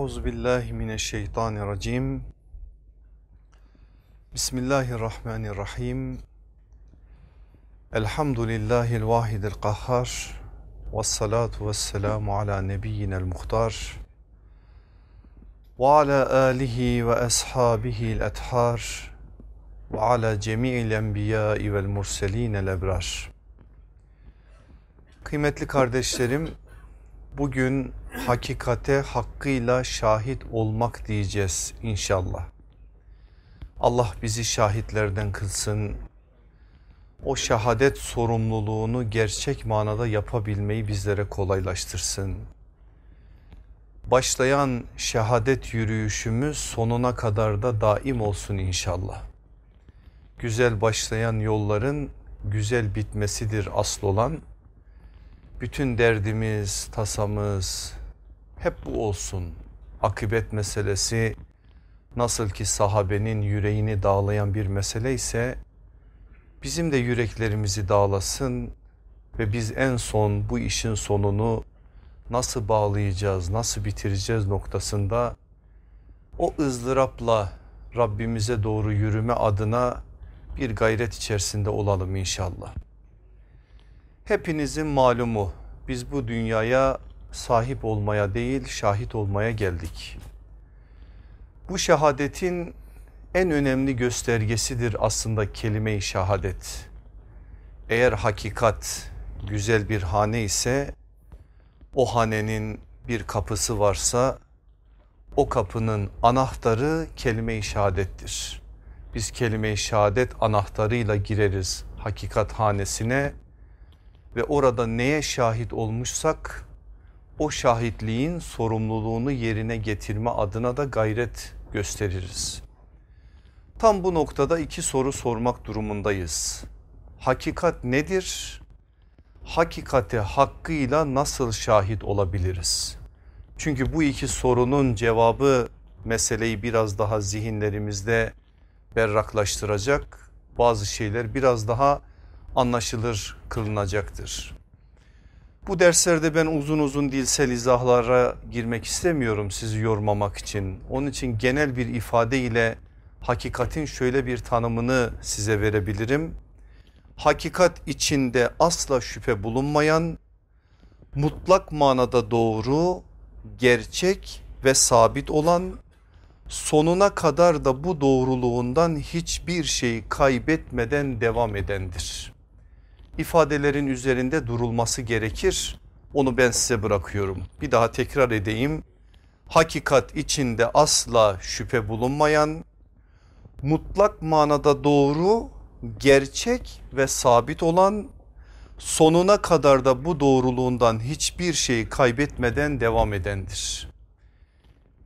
Euzu billahi mineşşeytanirracim. Bismillahirrahmanirrahim. Elhamdülillahil vahidil kahhar. Ve salatu ve selamu ala nebiyyinel muhtar. Ve ala alihi ve ashabihi'l ethar. Ve ala cemi'il enbiyai vel murselinel ebrar. Kıymetli kardeşlerim, bugün hakikate hakkıyla şahit olmak diyeceğiz inşallah. Allah bizi şahitlerden kılsın. O şehadet sorumluluğunu gerçek manada yapabilmeyi bizlere kolaylaştırsın. Başlayan şehadet yürüyüşümüz sonuna kadar da daim olsun inşallah. Güzel başlayan yolların güzel bitmesidir asıl olan. Bütün derdimiz, tasamız, hep bu olsun. Akıbet meselesi nasıl ki sahabenin yüreğini dağlayan bir mesele ise bizim de yüreklerimizi dağlasın ve biz en son bu işin sonunu nasıl bağlayacağız, nasıl bitireceğiz noktasında o ızdırapla Rabbimize doğru yürüme adına bir gayret içerisinde olalım inşallah. Hepinizin malumu biz bu dünyaya sahip olmaya değil şahit olmaya geldik. Bu şehadetin en önemli göstergesidir aslında kelime-i şehadet. Eğer hakikat güzel bir hane ise o hanenin bir kapısı varsa o kapının anahtarı kelime-i şehadettir. Biz kelime-i şehadet anahtarıyla gireriz hakikat hanesine ve orada neye şahit olmuşsak o şahitliğin sorumluluğunu yerine getirme adına da gayret gösteririz. Tam bu noktada iki soru sormak durumundayız. Hakikat nedir? Hakikate hakkıyla nasıl şahit olabiliriz? Çünkü bu iki sorunun cevabı meseleyi biraz daha zihinlerimizde berraklaştıracak. Bazı şeyler biraz daha anlaşılır kılınacaktır. Bu derslerde ben uzun uzun dilsel izahlara girmek istemiyorum sizi yormamak için. Onun için genel bir ifade ile hakikatin şöyle bir tanımını size verebilirim. Hakikat içinde asla şüphe bulunmayan, mutlak manada doğru, gerçek ve sabit olan, sonuna kadar da bu doğruluğundan hiçbir şey kaybetmeden devam edendir ifadelerin üzerinde durulması gerekir. Onu ben size bırakıyorum. Bir daha tekrar edeyim. Hakikat içinde asla şüphe bulunmayan, mutlak manada doğru, gerçek ve sabit olan, sonuna kadar da bu doğruluğundan hiçbir şeyi kaybetmeden devam edendir.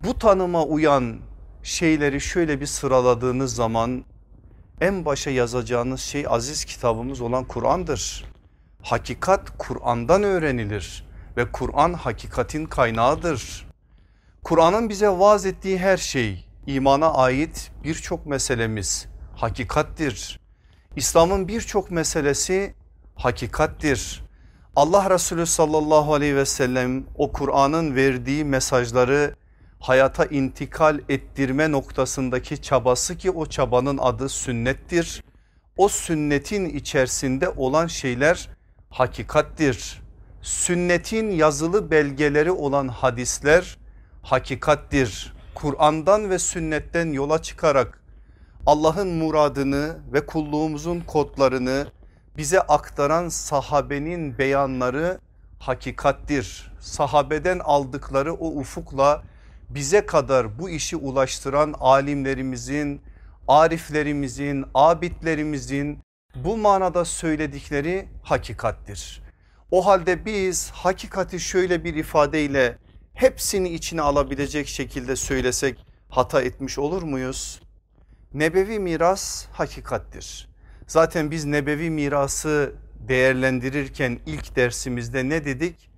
Bu tanıma uyan şeyleri şöyle bir sıraladığınız zaman en başa yazacağınız şey aziz kitabımız olan Kur'an'dır. Hakikat Kur'an'dan öğrenilir ve Kur'an hakikatin kaynağıdır. Kur'an'ın bize vaaz ettiği her şey imana ait birçok meselemiz hakikattir. İslam'ın birçok meselesi hakikattir. Allah Resulü sallallahu aleyhi ve sellem o Kur'an'ın verdiği mesajları hayata intikal ettirme noktasındaki çabası ki o çabanın adı sünnettir. O sünnetin içerisinde olan şeyler hakikattir. Sünnetin yazılı belgeleri olan hadisler hakikattir. Kur'an'dan ve sünnetten yola çıkarak Allah'ın muradını ve kulluğumuzun kodlarını bize aktaran sahabenin beyanları hakikattir. Sahabeden aldıkları o ufukla bize kadar bu işi ulaştıran alimlerimizin, ariflerimizin, abidlerimizin bu manada söyledikleri hakikattir. O halde biz hakikati şöyle bir ifadeyle hepsini içine alabilecek şekilde söylesek hata etmiş olur muyuz? Nebevi miras hakikattir. Zaten biz nebevi mirası değerlendirirken ilk dersimizde ne dedik?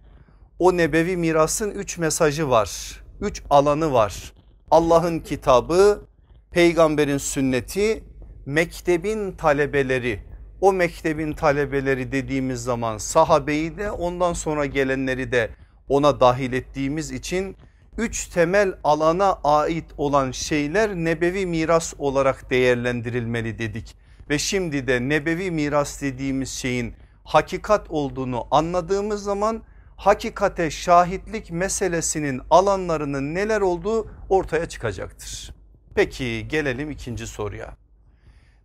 O nebevi mirasın üç mesajı var üç alanı var. Allah'ın kitabı, peygamberin sünneti, mektebin talebeleri. O mektebin talebeleri dediğimiz zaman sahabeyi de ondan sonra gelenleri de ona dahil ettiğimiz için üç temel alana ait olan şeyler nebevi miras olarak değerlendirilmeli dedik. Ve şimdi de nebevi miras dediğimiz şeyin hakikat olduğunu anladığımız zaman hakikate şahitlik meselesinin alanlarının neler olduğu ortaya çıkacaktır. Peki gelelim ikinci soruya.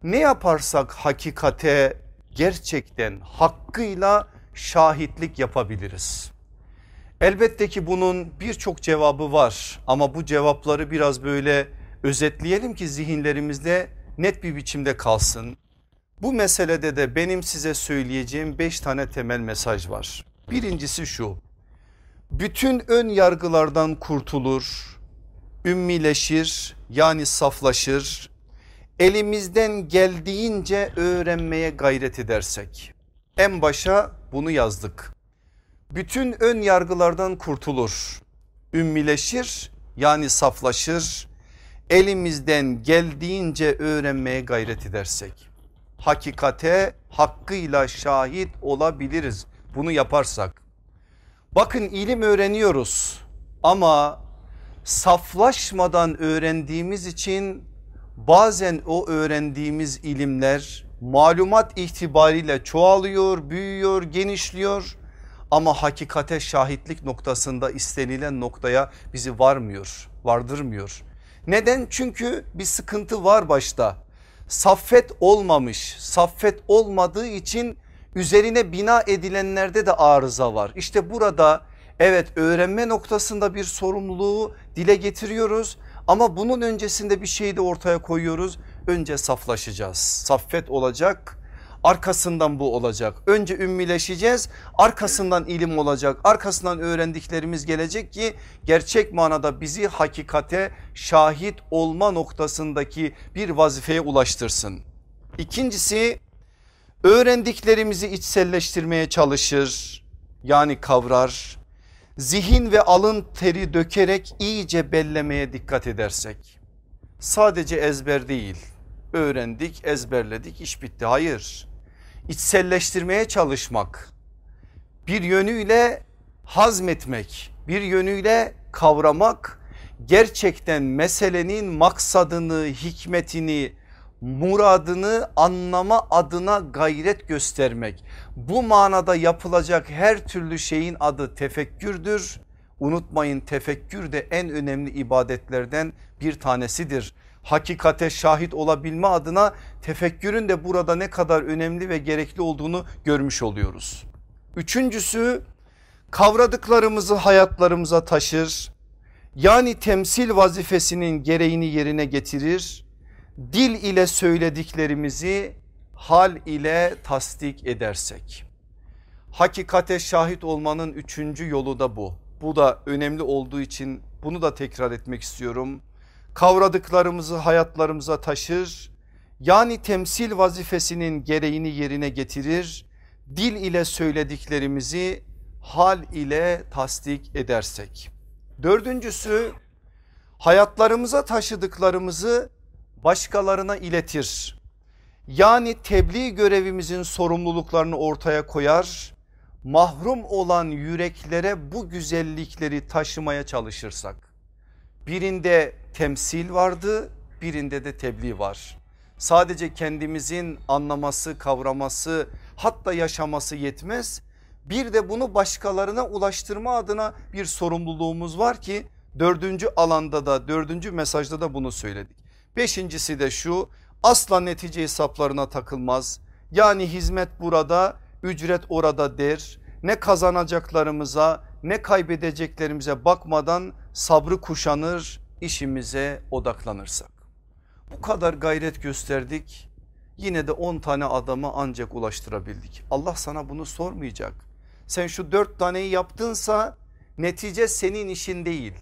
Ne yaparsak hakikate gerçekten hakkıyla şahitlik yapabiliriz? Elbette ki bunun birçok cevabı var ama bu cevapları biraz böyle özetleyelim ki zihinlerimizde net bir biçimde kalsın. Bu meselede de benim size söyleyeceğim beş tane temel mesaj var. Birincisi şu bütün ön yargılardan kurtulur, ümmileşir yani saflaşır, elimizden geldiğince öğrenmeye gayret edersek. En başa bunu yazdık. Bütün ön yargılardan kurtulur, ümmileşir yani saflaşır, elimizden geldiğince öğrenmeye gayret edersek. Hakikate hakkıyla şahit olabiliriz bunu yaparsak. Bakın ilim öğreniyoruz ama saflaşmadan öğrendiğimiz için bazen o öğrendiğimiz ilimler malumat itibariyle çoğalıyor, büyüyor, genişliyor ama hakikate şahitlik noktasında istenilen noktaya bizi varmıyor, vardırmıyor. Neden? Çünkü bir sıkıntı var başta. Saffet olmamış, saffet olmadığı için üzerine bina edilenlerde de arıza var. İşte burada evet öğrenme noktasında bir sorumluluğu dile getiriyoruz ama bunun öncesinde bir şeyi de ortaya koyuyoruz. Önce saflaşacağız. Saffet olacak. Arkasından bu olacak. Önce ümmileşeceğiz. Arkasından ilim olacak. Arkasından öğrendiklerimiz gelecek ki gerçek manada bizi hakikate şahit olma noktasındaki bir vazifeye ulaştırsın. İkincisi öğrendiklerimizi içselleştirmeye çalışır. Yani kavrar. Zihin ve alın teri dökerek iyice bellemeye dikkat edersek. Sadece ezber değil. Öğrendik, ezberledik, iş bitti. Hayır. İçselleştirmeye çalışmak. Bir yönüyle hazmetmek, bir yönüyle kavramak, gerçekten meselenin maksadını, hikmetini, muradını anlama adına gayret göstermek. Bu manada yapılacak her türlü şeyin adı tefekkürdür. Unutmayın tefekkür de en önemli ibadetlerden bir tanesidir. Hakikate şahit olabilme adına tefekkürün de burada ne kadar önemli ve gerekli olduğunu görmüş oluyoruz. Üçüncüsü kavradıklarımızı hayatlarımıza taşır. Yani temsil vazifesinin gereğini yerine getirir dil ile söylediklerimizi hal ile tasdik edersek. Hakikate şahit olmanın üçüncü yolu da bu. Bu da önemli olduğu için bunu da tekrar etmek istiyorum. Kavradıklarımızı hayatlarımıza taşır. Yani temsil vazifesinin gereğini yerine getirir. Dil ile söylediklerimizi hal ile tasdik edersek. Dördüncüsü hayatlarımıza taşıdıklarımızı başkalarına iletir. Yani tebliğ görevimizin sorumluluklarını ortaya koyar. Mahrum olan yüreklere bu güzellikleri taşımaya çalışırsak. Birinde temsil vardı birinde de tebliğ var. Sadece kendimizin anlaması kavraması hatta yaşaması yetmez. Bir de bunu başkalarına ulaştırma adına bir sorumluluğumuz var ki dördüncü alanda da dördüncü mesajda da bunu söyledik. Beşincisi de şu asla netice hesaplarına takılmaz. Yani hizmet burada ücret orada der. Ne kazanacaklarımıza ne kaybedeceklerimize bakmadan sabrı kuşanır işimize odaklanırsak. Bu kadar gayret gösterdik yine de 10 tane adamı ancak ulaştırabildik. Allah sana bunu sormayacak. Sen şu dört taneyi yaptınsa netice senin işin değil.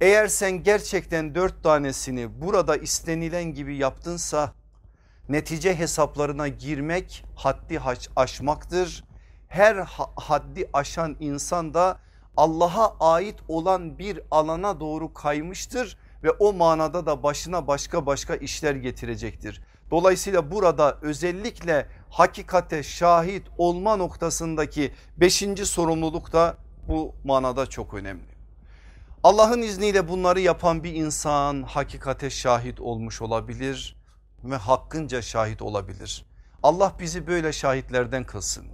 Eğer sen gerçekten dört tanesini burada istenilen gibi yaptınsa netice hesaplarına girmek haddi aşmaktır. Her haddi aşan insan da Allah'a ait olan bir alana doğru kaymıştır ve o manada da başına başka başka işler getirecektir. Dolayısıyla burada özellikle hakikate şahit olma noktasındaki beşinci sorumluluk da bu manada çok önemli. Allah'ın izniyle bunları yapan bir insan hakikate şahit olmuş olabilir ve hakkınca şahit olabilir. Allah bizi böyle şahitlerden kılsın.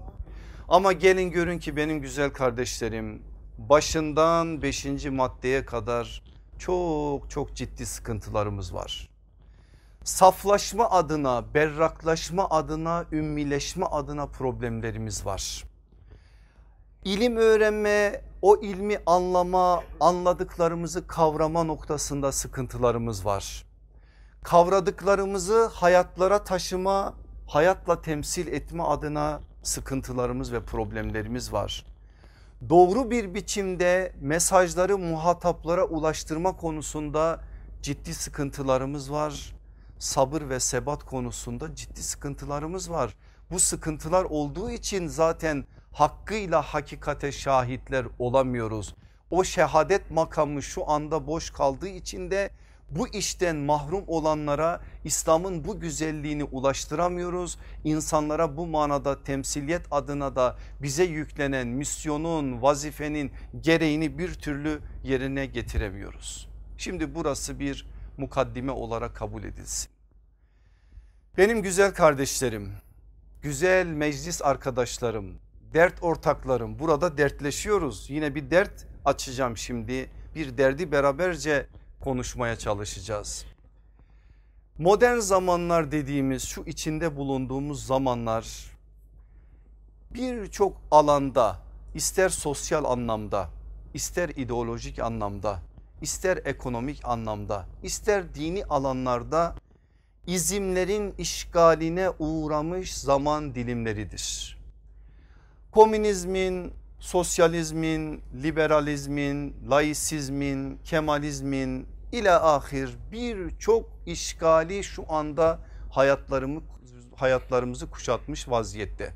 Ama gelin görün ki benim güzel kardeşlerim başından beşinci maddeye kadar çok çok ciddi sıkıntılarımız var. Saflaşma adına, berraklaşma adına, ümmileşme adına problemlerimiz var. İlim öğrenme, o ilmi anlama, anladıklarımızı kavrama noktasında sıkıntılarımız var. Kavradıklarımızı hayatlara taşıma, hayatla temsil etme adına sıkıntılarımız ve problemlerimiz var. Doğru bir biçimde mesajları muhataplara ulaştırma konusunda ciddi sıkıntılarımız var. Sabır ve sebat konusunda ciddi sıkıntılarımız var. Bu sıkıntılar olduğu için zaten hakkıyla hakikate şahitler olamıyoruz. O şehadet makamı şu anda boş kaldığı için de bu işten mahrum olanlara İslam'ın bu güzelliğini ulaştıramıyoruz. İnsanlara bu manada temsiliyet adına da bize yüklenen misyonun vazifenin gereğini bir türlü yerine getiremiyoruz. Şimdi burası bir mukaddime olarak kabul edilsin. Benim güzel kardeşlerim, güzel meclis arkadaşlarım, dert ortaklarım burada dertleşiyoruz. Yine bir dert açacağım şimdi. Bir derdi beraberce konuşmaya çalışacağız. Modern zamanlar dediğimiz şu içinde bulunduğumuz zamanlar birçok alanda ister sosyal anlamda ister ideolojik anlamda ister ekonomik anlamda ister dini alanlarda izimlerin işgaline uğramış zaman dilimleridir. Komünizmin, sosyalizmin, liberalizmin, laisizmin, kemalizmin ile ahir birçok işgali şu anda hayatlarımı, hayatlarımızı kuşatmış vaziyette.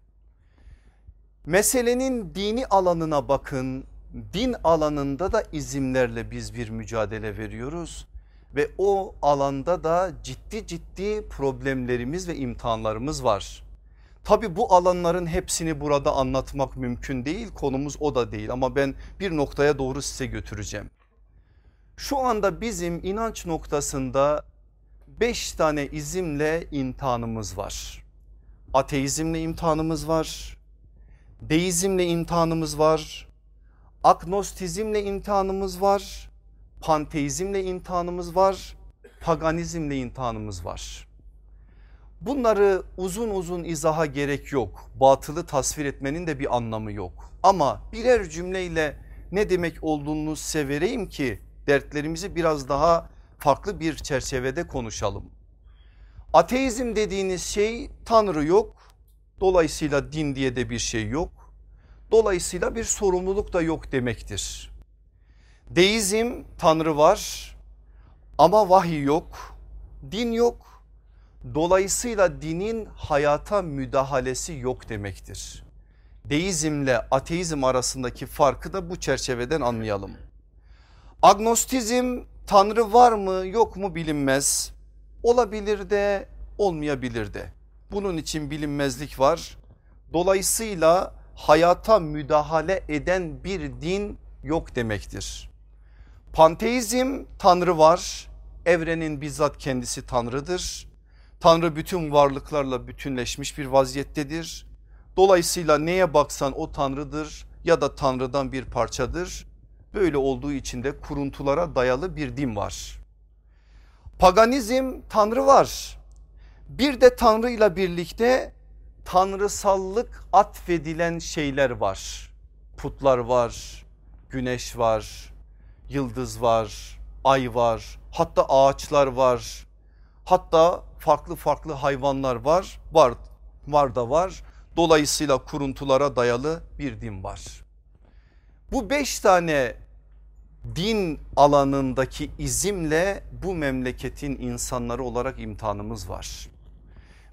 Meselenin dini alanına bakın din alanında da izimlerle biz bir mücadele veriyoruz ve o alanda da ciddi ciddi problemlerimiz ve imtihanlarımız var. Tabi bu alanların hepsini burada anlatmak mümkün değil konumuz o da değil ama ben bir noktaya doğru size götüreceğim. Şu anda bizim inanç noktasında beş tane izimle imtihanımız var. Ateizmle imtihanımız var. Deizmle imtihanımız var. Agnostizmle imtihanımız var. Panteizmle imtihanımız var. Paganizmle imtihanımız var. Bunları uzun uzun izaha gerek yok. Batılı tasvir etmenin de bir anlamı yok. Ama birer cümleyle ne demek olduğunu severeyim ki dertlerimizi biraz daha farklı bir çerçevede konuşalım. Ateizm dediğiniz şey tanrı yok. Dolayısıyla din diye de bir şey yok. Dolayısıyla bir sorumluluk da yok demektir. Deizm tanrı var ama vahiy yok, din yok. Dolayısıyla dinin hayata müdahalesi yok demektir. Deizmle ateizm arasındaki farkı da bu çerçeveden anlayalım. Agnostizm tanrı var mı yok mu bilinmez. Olabilir de olmayabilir de. Bunun için bilinmezlik var. Dolayısıyla hayata müdahale eden bir din yok demektir. Panteizm tanrı var. Evrenin bizzat kendisi tanrıdır. Tanrı bütün varlıklarla bütünleşmiş bir vaziyettedir. Dolayısıyla neye baksan o tanrıdır ya da tanrıdan bir parçadır. Böyle olduğu için de kuruntulara dayalı bir din var. Paganizm tanrı var. Bir de tanrı ile birlikte tanrısallık atfedilen şeyler var. Putlar var, güneş var, yıldız var, ay var, hatta ağaçlar var. Hatta farklı farklı hayvanlar var, var, var da var. Dolayısıyla kuruntulara dayalı bir din var. Bu beş tane din alanındaki izimle bu memleketin insanları olarak imtihanımız var.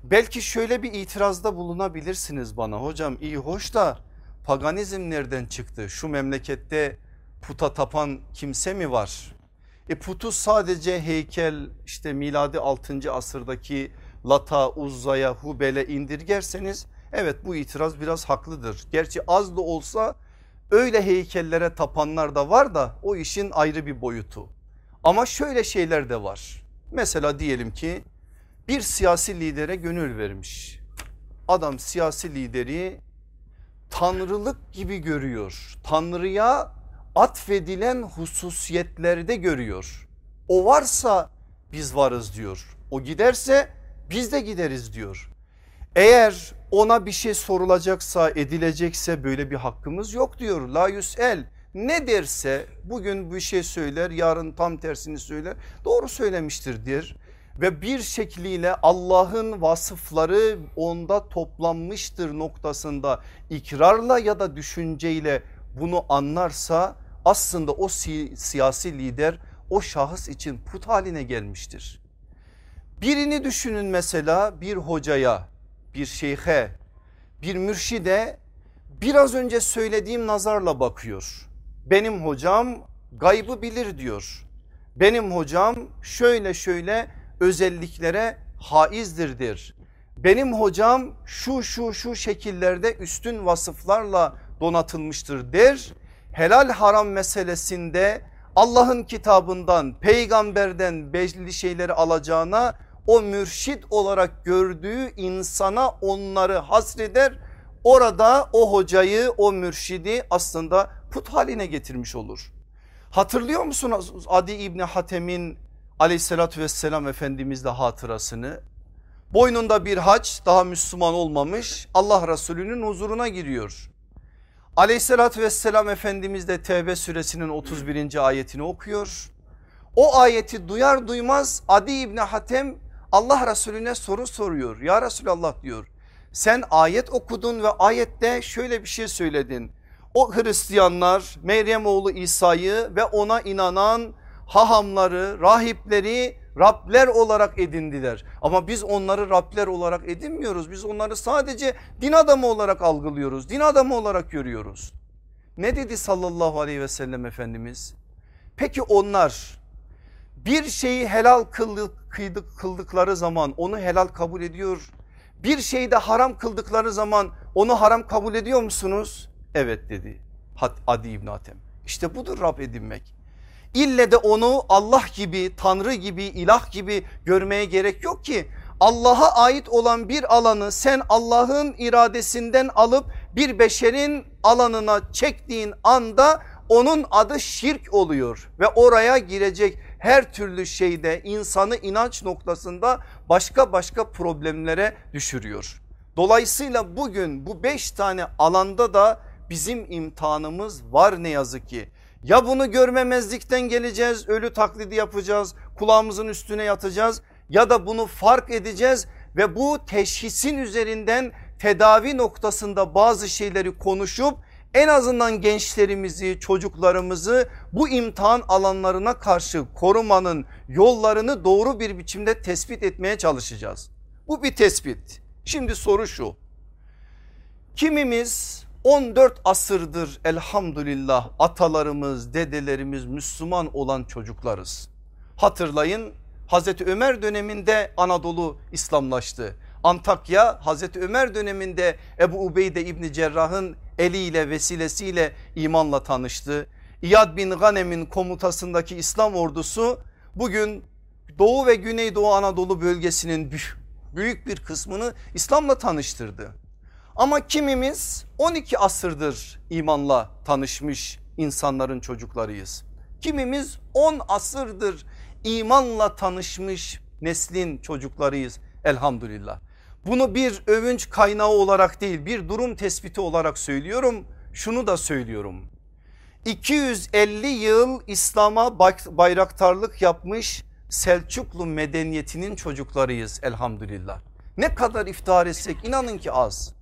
Belki şöyle bir itirazda bulunabilirsiniz bana hocam iyi hoş da paganizm nereden çıktı? Şu memlekette puta tapan kimse mi var? E putu sadece heykel işte miladi 6. asırdaki Lata, Uzza'ya, Hubel'e indirgerseniz evet bu itiraz biraz haklıdır. Gerçi az da olsa Öyle heykellere tapanlar da var da o işin ayrı bir boyutu. Ama şöyle şeyler de var. Mesela diyelim ki bir siyasi lidere gönül vermiş. Adam siyasi lideri tanrılık gibi görüyor. Tanrıya atfedilen hususiyetlerde görüyor. O varsa biz varız diyor. O giderse biz de gideriz diyor. Eğer ona bir şey sorulacaksa edilecekse böyle bir hakkımız yok diyor. La yüsel ne derse bugün bir şey söyler yarın tam tersini söyler doğru söylemiştir der. Ve bir şekliyle Allah'ın vasıfları onda toplanmıştır noktasında ikrarla ya da düşünceyle bunu anlarsa aslında o si siyasi lider o şahıs için put haline gelmiştir. Birini düşünün mesela bir hocaya, bir şeyhe, bir mürşide biraz önce söylediğim nazarla bakıyor. Benim hocam gaybı bilir diyor. Benim hocam şöyle şöyle özelliklere haizdirdir. Benim hocam şu şu şu şekillerde üstün vasıflarla donatılmıştır der. Helal haram meselesinde Allah'ın kitabından peygamberden belli şeyleri alacağına o mürşit olarak gördüğü insana onları hasreder. Orada o hocayı o mürşidi aslında put haline getirmiş olur. Hatırlıyor musunuz Adi İbni Hatem'in aleyhissalatü vesselam efendimizle hatırasını? Boynunda bir haç daha Müslüman olmamış Allah Resulü'nün huzuruna giriyor. Aleyhissalatü vesselam Efendimiz de Tevbe suresinin 31. ayetini okuyor. O ayeti duyar duymaz Adi İbni Hatem Allah Resulüne soru soruyor. Ya Resulallah diyor sen ayet okudun ve ayette şöyle bir şey söyledin. O Hristiyanlar Meryem oğlu İsa'yı ve ona inanan hahamları, rahipleri Rabler olarak edindiler. Ama biz onları Rabler olarak edinmiyoruz. Biz onları sadece din adamı olarak algılıyoruz. Din adamı olarak görüyoruz. Ne dedi sallallahu aleyhi ve sellem Efendimiz? Peki onlar bir şeyi helal kıldık, kıldıkları zaman onu helal kabul ediyor. Bir şeyi de haram kıldıkları zaman onu haram kabul ediyor musunuz? Evet dedi Adi İbn Hatem. İşte budur Rab edinmek. İlle de onu Allah gibi, Tanrı gibi, ilah gibi görmeye gerek yok ki. Allah'a ait olan bir alanı sen Allah'ın iradesinden alıp bir beşerin alanına çektiğin anda onun adı şirk oluyor ve oraya girecek her türlü şeyde insanı inanç noktasında başka başka problemlere düşürüyor. Dolayısıyla bugün bu beş tane alanda da bizim imtihanımız var ne yazık ki. Ya bunu görmemezlikten geleceğiz ölü taklidi yapacağız kulağımızın üstüne yatacağız ya da bunu fark edeceğiz ve bu teşhisin üzerinden tedavi noktasında bazı şeyleri konuşup en azından gençlerimizi çocuklarımızı bu imtihan alanlarına karşı korumanın yollarını doğru bir biçimde tespit etmeye çalışacağız. Bu bir tespit. Şimdi soru şu. Kimimiz 14 asırdır elhamdülillah atalarımız dedelerimiz Müslüman olan çocuklarız. Hatırlayın Hazreti Ömer döneminde Anadolu İslamlaştı. Antakya Hazreti Ömer döneminde Ebu Ubeyde İbni Cerrah'ın eliyle vesilesiyle imanla tanıştı. İyad bin Ghanem'in komutasındaki İslam ordusu bugün Doğu ve Güneydoğu Anadolu bölgesinin büyük bir kısmını İslam'la tanıştırdı. Ama kimimiz 12 asırdır imanla tanışmış insanların çocuklarıyız. Kimimiz 10 asırdır imanla tanışmış neslin çocuklarıyız elhamdülillah. Bunu bir övünç kaynağı olarak değil bir durum tespiti olarak söylüyorum. Şunu da söylüyorum. 250 yıl İslam'a bayraktarlık yapmış Selçuklu medeniyetinin çocuklarıyız elhamdülillah. Ne kadar iftihar etsek inanın ki az.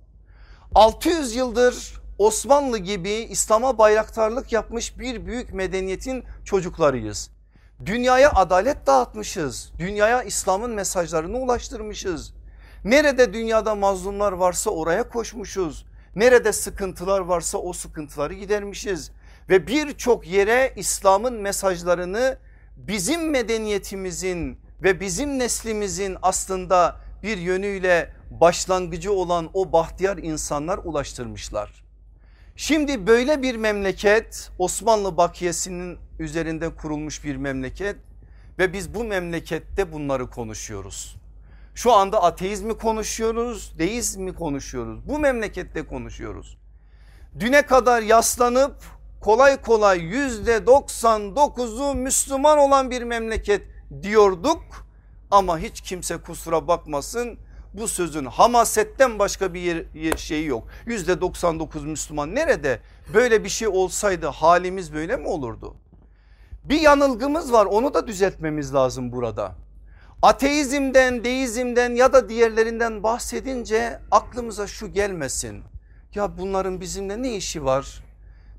600 yıldır Osmanlı gibi İslam'a bayraktarlık yapmış bir büyük medeniyetin çocuklarıyız. Dünyaya adalet dağıtmışız. Dünyaya İslam'ın mesajlarını ulaştırmışız. Nerede dünyada mazlumlar varsa oraya koşmuşuz. Nerede sıkıntılar varsa o sıkıntıları gidermişiz. Ve birçok yere İslam'ın mesajlarını bizim medeniyetimizin ve bizim neslimizin aslında bir yönüyle başlangıcı olan o bahtiyar insanlar ulaştırmışlar. Şimdi böyle bir memleket Osmanlı bakiyesinin üzerinde kurulmuş bir memleket ve biz bu memlekette bunları konuşuyoruz. Şu anda ateizmi konuşuyoruz, deizmi konuşuyoruz. Bu memlekette konuşuyoruz. Düne kadar yaslanıp kolay kolay yüzde 99'u Müslüman olan bir memleket diyorduk. Ama hiç kimse kusura bakmasın bu sözün hamasetten başka bir şeyi yok. Yüzde 99 Müslüman nerede? Böyle bir şey olsaydı halimiz böyle mi olurdu? Bir yanılgımız var onu da düzeltmemiz lazım burada. Ateizmden, deizmden ya da diğerlerinden bahsedince aklımıza şu gelmesin. Ya bunların bizimle ne işi var?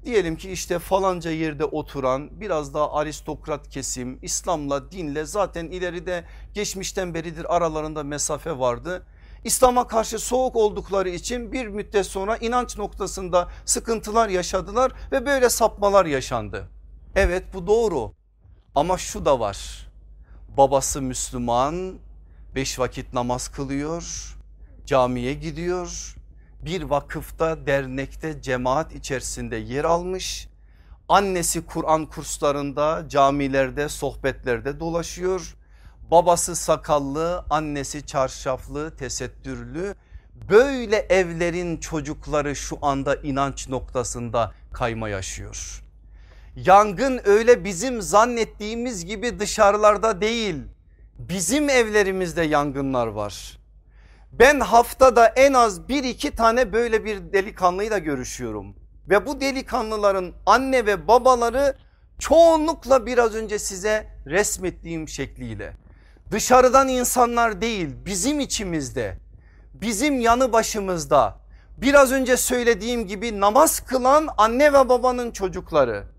Diyelim ki işte falanca yerde oturan biraz daha aristokrat kesim İslam'la dinle zaten ileride geçmişten beridir aralarında mesafe vardı. İslam'a karşı soğuk oldukları için bir müddet sonra inanç noktasında sıkıntılar yaşadılar ve böyle sapmalar yaşandı. Evet bu doğru ama şu da var babası Müslüman beş vakit namaz kılıyor camiye gidiyor bir vakıfta dernekte cemaat içerisinde yer almış annesi Kur'an kurslarında camilerde sohbetlerde dolaşıyor babası sakallı annesi çarşaflı tesettürlü böyle evlerin çocukları şu anda inanç noktasında kayma yaşıyor. Yangın öyle bizim zannettiğimiz gibi dışarılarda değil bizim evlerimizde yangınlar var. Ben haftada en az bir iki tane böyle bir delikanlıyla görüşüyorum. Ve bu delikanlıların anne ve babaları çoğunlukla biraz önce size resmettiğim şekliyle. Dışarıdan insanlar değil bizim içimizde bizim yanı başımızda biraz önce söylediğim gibi namaz kılan anne ve babanın çocukları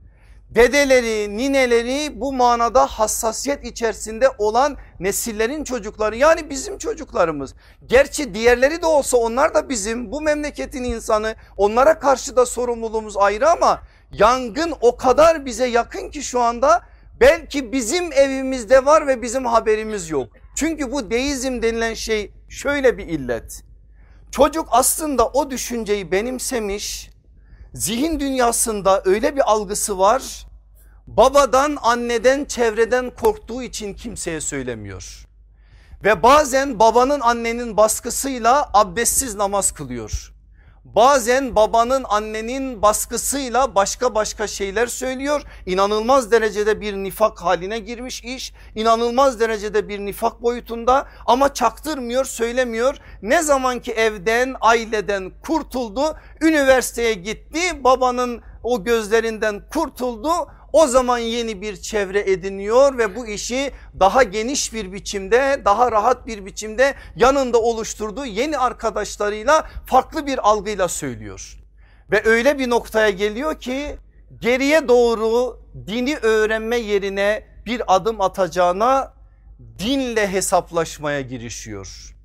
dedeleri nineleri bu manada hassasiyet içerisinde olan nesillerin çocukları yani bizim çocuklarımız. Gerçi diğerleri de olsa onlar da bizim bu memleketin insanı onlara karşı da sorumluluğumuz ayrı ama yangın o kadar bize yakın ki şu anda belki bizim evimizde var ve bizim haberimiz yok. Çünkü bu deizm denilen şey şöyle bir illet. Çocuk aslında o düşünceyi benimsemiş zihin dünyasında öyle bir algısı var. Babadan anneden çevreden korktuğu için kimseye söylemiyor. Ve bazen babanın annenin baskısıyla abdestsiz namaz kılıyor. Bazen babanın annenin baskısıyla başka başka şeyler söylüyor. İnanılmaz derecede bir nifak haline girmiş iş. İnanılmaz derecede bir nifak boyutunda ama çaktırmıyor söylemiyor. Ne zaman ki evden aileden kurtuldu üniversiteye gitti babanın o gözlerinden kurtuldu o zaman yeni bir çevre ediniyor ve bu işi daha geniş bir biçimde daha rahat bir biçimde yanında oluşturduğu yeni arkadaşlarıyla farklı bir algıyla söylüyor. Ve öyle bir noktaya geliyor ki geriye doğru dini öğrenme yerine bir adım atacağına dinle hesaplaşmaya girişiyor.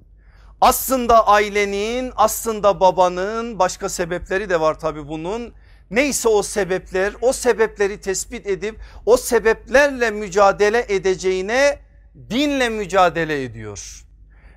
Aslında ailenin aslında babanın başka sebepleri de var tabi bunun Neyse o sebepler o sebepleri tespit edip o sebeplerle mücadele edeceğine dinle mücadele ediyor.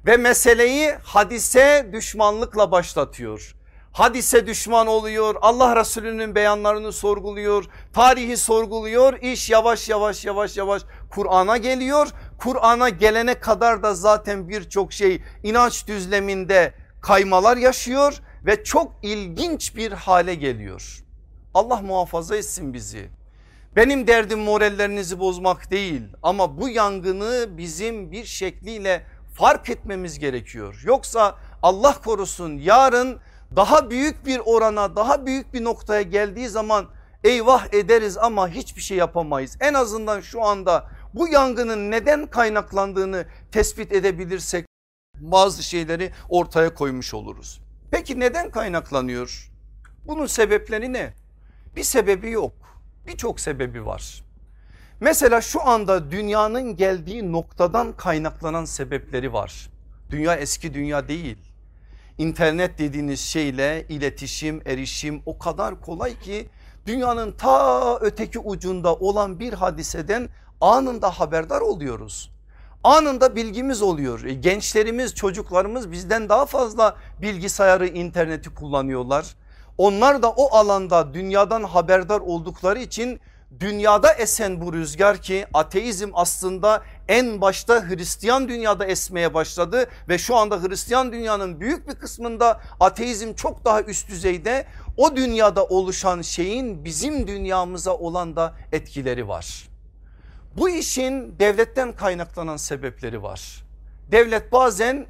Ve meseleyi hadise düşmanlıkla başlatıyor. Hadise düşman oluyor Allah Resulü'nün beyanlarını sorguluyor tarihi sorguluyor iş yavaş yavaş yavaş yavaş Kur'an'a geliyor. Kur'an'a gelene kadar da zaten birçok şey inanç düzleminde kaymalar yaşıyor ve çok ilginç bir hale geliyor. Allah muhafaza etsin bizi. Benim derdim morallerinizi bozmak değil ama bu yangını bizim bir şekliyle fark etmemiz gerekiyor. Yoksa Allah korusun yarın daha büyük bir orana daha büyük bir noktaya geldiği zaman eyvah ederiz ama hiçbir şey yapamayız. En azından şu anda bu yangının neden kaynaklandığını tespit edebilirsek bazı şeyleri ortaya koymuş oluruz. Peki neden kaynaklanıyor? Bunun sebepleri ne? Bir sebebi yok. Birçok sebebi var. Mesela şu anda dünyanın geldiği noktadan kaynaklanan sebepleri var. Dünya eski dünya değil. İnternet dediğiniz şeyle iletişim, erişim o kadar kolay ki dünyanın ta öteki ucunda olan bir hadiseden anında haberdar oluyoruz. Anında bilgimiz oluyor. E, gençlerimiz, çocuklarımız bizden daha fazla bilgisayarı, interneti kullanıyorlar. Onlar da o alanda dünyadan haberdar oldukları için dünyada esen bu rüzgar ki ateizm aslında en başta Hristiyan dünyada esmeye başladı ve şu anda Hristiyan dünyanın büyük bir kısmında ateizm çok daha üst düzeyde o dünyada oluşan şeyin bizim dünyamıza olan da etkileri var. Bu işin devletten kaynaklanan sebepleri var. Devlet bazen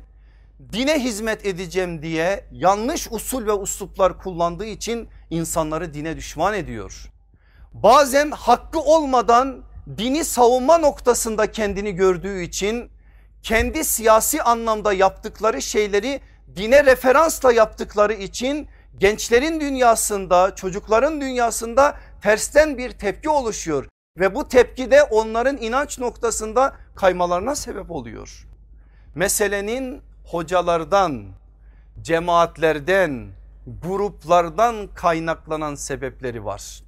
dine hizmet edeceğim diye yanlış usul ve usluplar kullandığı için insanları dine düşman ediyor. Bazen hakkı olmadan dini savunma noktasında kendini gördüğü için kendi siyasi anlamda yaptıkları şeyleri dine referansla yaptıkları için gençlerin dünyasında çocukların dünyasında tersten bir tepki oluşuyor ve bu tepki de onların inanç noktasında kaymalarına sebep oluyor. Meselenin hocalardan, cemaatlerden, gruplardan kaynaklanan sebepleri var.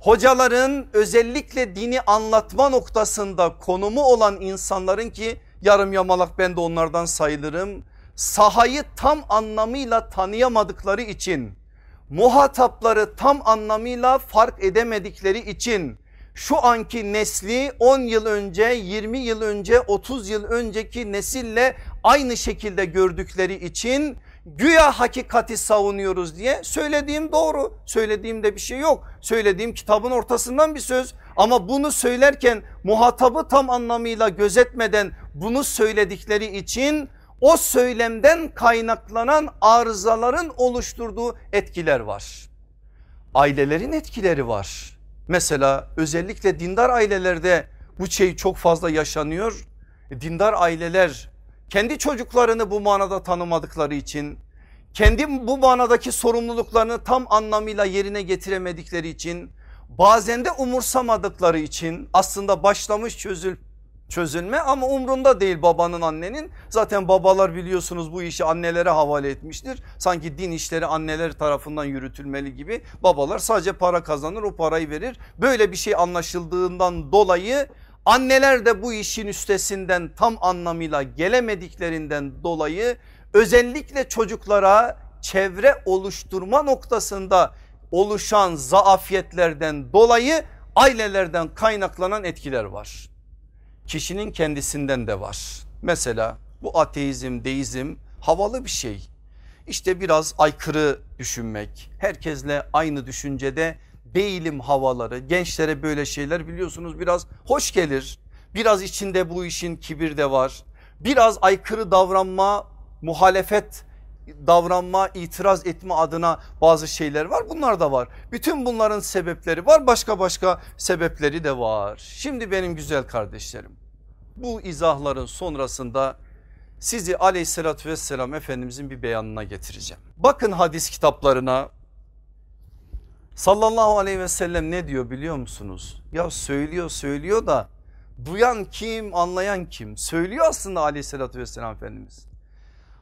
Hocaların özellikle dini anlatma noktasında konumu olan insanların ki yarım yamalak ben de onlardan sayılırım. Sahayı tam anlamıyla tanıyamadıkları için muhatapları tam anlamıyla fark edemedikleri için şu anki nesli 10 yıl önce 20 yıl önce 30 yıl önceki nesille aynı şekilde gördükleri için güya hakikati savunuyoruz diye söylediğim doğru söylediğimde bir şey yok söylediğim kitabın ortasından bir söz ama bunu söylerken muhatabı tam anlamıyla gözetmeden bunu söyledikleri için o söylemden kaynaklanan arızaların oluşturduğu etkiler var. Ailelerin etkileri var. Mesela özellikle dindar ailelerde bu şey çok fazla yaşanıyor. Dindar aileler kendi çocuklarını bu manada tanımadıkları için kendi bu manadaki sorumluluklarını tam anlamıyla yerine getiremedikleri için bazen de umursamadıkları için aslında başlamış çözül çözülme ama umrunda değil babanın annenin. Zaten babalar biliyorsunuz bu işi annelere havale etmiştir. Sanki din işleri anneler tarafından yürütülmeli gibi babalar sadece para kazanır o parayı verir. Böyle bir şey anlaşıldığından dolayı anneler de bu işin üstesinden tam anlamıyla gelemediklerinden dolayı özellikle çocuklara çevre oluşturma noktasında oluşan zaafiyetlerden dolayı ailelerden kaynaklanan etkiler var kişinin kendisinden de var. Mesela bu ateizm, deizm havalı bir şey. İşte biraz aykırı düşünmek, herkesle aynı düşüncede değilim havaları, gençlere böyle şeyler biliyorsunuz biraz hoş gelir. Biraz içinde bu işin kibir de var. Biraz aykırı davranma, muhalefet davranma, itiraz etme adına bazı şeyler var. Bunlar da var. Bütün bunların sebepleri var. Başka başka sebepleri de var. Şimdi benim güzel kardeşlerim bu izahların sonrasında sizi aleyhissalatü vesselam Efendimizin bir beyanına getireceğim. Bakın hadis kitaplarına sallallahu aleyhi ve sellem ne diyor biliyor musunuz? Ya söylüyor söylüyor da duyan kim anlayan kim? Söylüyor aslında aleyhissalatü vesselam Efendimiz.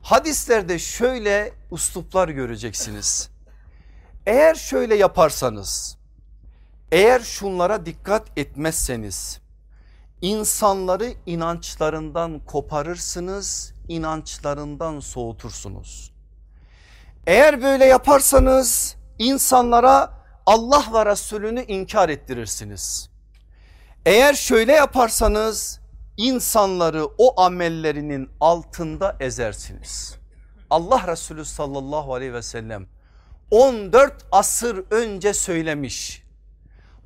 Hadislerde şöyle usluplar göreceksiniz. Eğer şöyle yaparsanız eğer şunlara dikkat etmezseniz insanları inançlarından koparırsınız inançlarından soğutursunuz. Eğer böyle yaparsanız insanlara Allah ve Resulünü inkar ettirirsiniz. Eğer şöyle yaparsanız insanları o amellerinin altında ezersiniz. Allah Resulü sallallahu aleyhi ve sellem 14 asır önce söylemiş.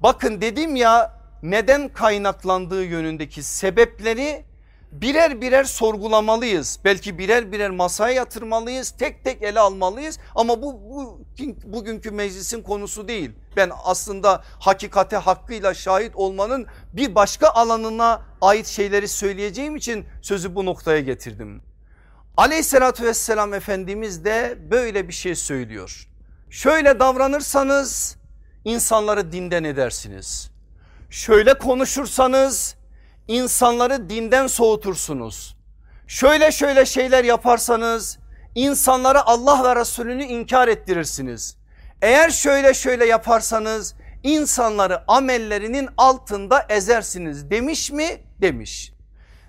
Bakın dedim ya neden kaynaklandığı yönündeki sebepleri birer birer sorgulamalıyız. Belki birer birer masaya yatırmalıyız. Tek tek ele almalıyız. Ama bu, bu bugünkü meclisin konusu değil. Ben aslında hakikate hakkıyla şahit olmanın bir başka alanına ait şeyleri söyleyeceğim için sözü bu noktaya getirdim. Aleyhissalatü vesselam Efendimiz de böyle bir şey söylüyor. Şöyle davranırsanız insanları dinden edersiniz. Şöyle konuşursanız insanları dinden soğutursunuz. Şöyle şöyle şeyler yaparsanız insanlara Allah ve Resulünü inkar ettirirsiniz. Eğer şöyle şöyle yaparsanız insanları amellerinin altında ezersiniz demiş mi? Demiş.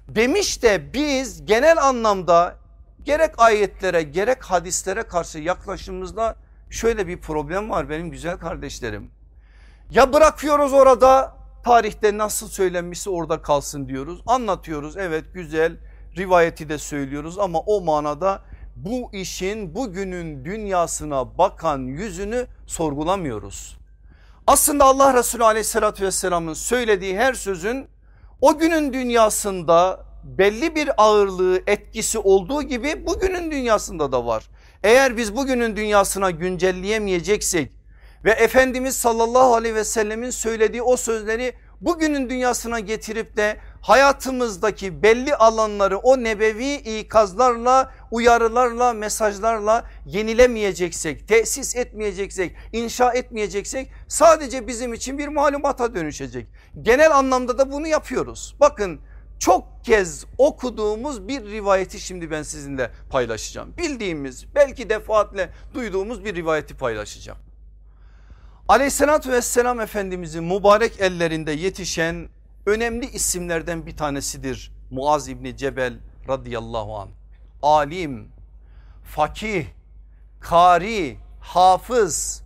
Demiş de biz genel anlamda gerek ayetlere gerek hadislere karşı yaklaşımımızda şöyle bir problem var benim güzel kardeşlerim. Ya bırakıyoruz orada tarihte nasıl söylenmişse orada kalsın diyoruz. Anlatıyoruz evet güzel rivayeti de söylüyoruz ama o manada bu işin bugünün dünyasına bakan yüzünü sorgulamıyoruz. Aslında Allah Resulü aleyhissalatü vesselamın söylediği her sözün o günün dünyasında belli bir ağırlığı etkisi olduğu gibi bugünün dünyasında da var. Eğer biz bugünün dünyasına güncelleyemeyeceksek ve Efendimiz sallallahu aleyhi ve sellemin söylediği o sözleri bugünün dünyasına getirip de hayatımızdaki belli alanları o nebevi ikazlarla, uyarılarla, mesajlarla yenilemeyeceksek, tesis etmeyeceksek, inşa etmeyeceksek sadece bizim için bir malumata dönüşecek. Genel anlamda da bunu yapıyoruz. Bakın çok kez okuduğumuz bir rivayeti şimdi ben sizinle paylaşacağım. Bildiğimiz belki defaatle duyduğumuz bir rivayeti paylaşacağım. Aleyhissalatü vesselam Efendimizin mübarek ellerinde yetişen önemli isimlerden bir tanesidir. Muaz İbni Cebel radıyallahu an. Alim, fakih, kari, hafız,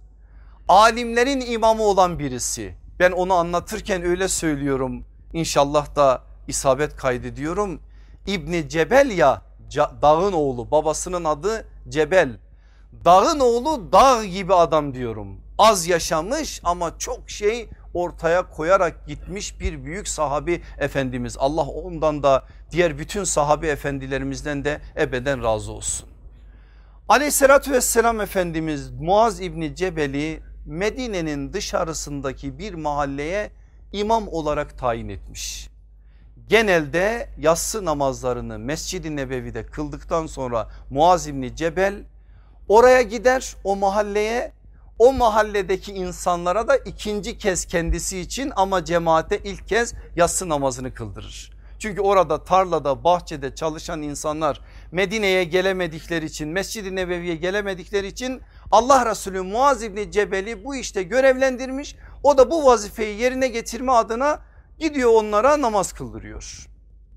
alimlerin imamı olan birisi. Ben onu anlatırken öyle söylüyorum. İnşallah da isabet kaydediyorum. İbni Cebel ya dağın oğlu babasının adı Cebel. Dağın oğlu dağ gibi adam diyorum. Az yaşamış ama çok şey ortaya koyarak gitmiş bir büyük sahabi efendimiz. Allah ondan da diğer bütün sahabi efendilerimizden de ebeden razı olsun. Aleyhissalatü vesselam Efendimiz Muaz İbni Cebel'i Medine'nin dışarısındaki bir mahalleye imam olarak tayin etmiş. Genelde yatsı namazlarını Mescid-i Nebevi'de kıldıktan sonra Muaz İbni Cebel oraya gider o mahalleye o mahalledeki insanlara da ikinci kez kendisi için ama cemaate ilk kez yatsı namazını kıldırır. Çünkü orada tarlada bahçede çalışan insanlar Medine'ye gelemedikleri için Mescid-i Nebevi'ye gelemedikleri için Allah Resulü Muaz İbni Cebel'i bu işte görevlendirmiş. O da bu vazifeyi yerine getirme adına gidiyor onlara namaz kıldırıyor.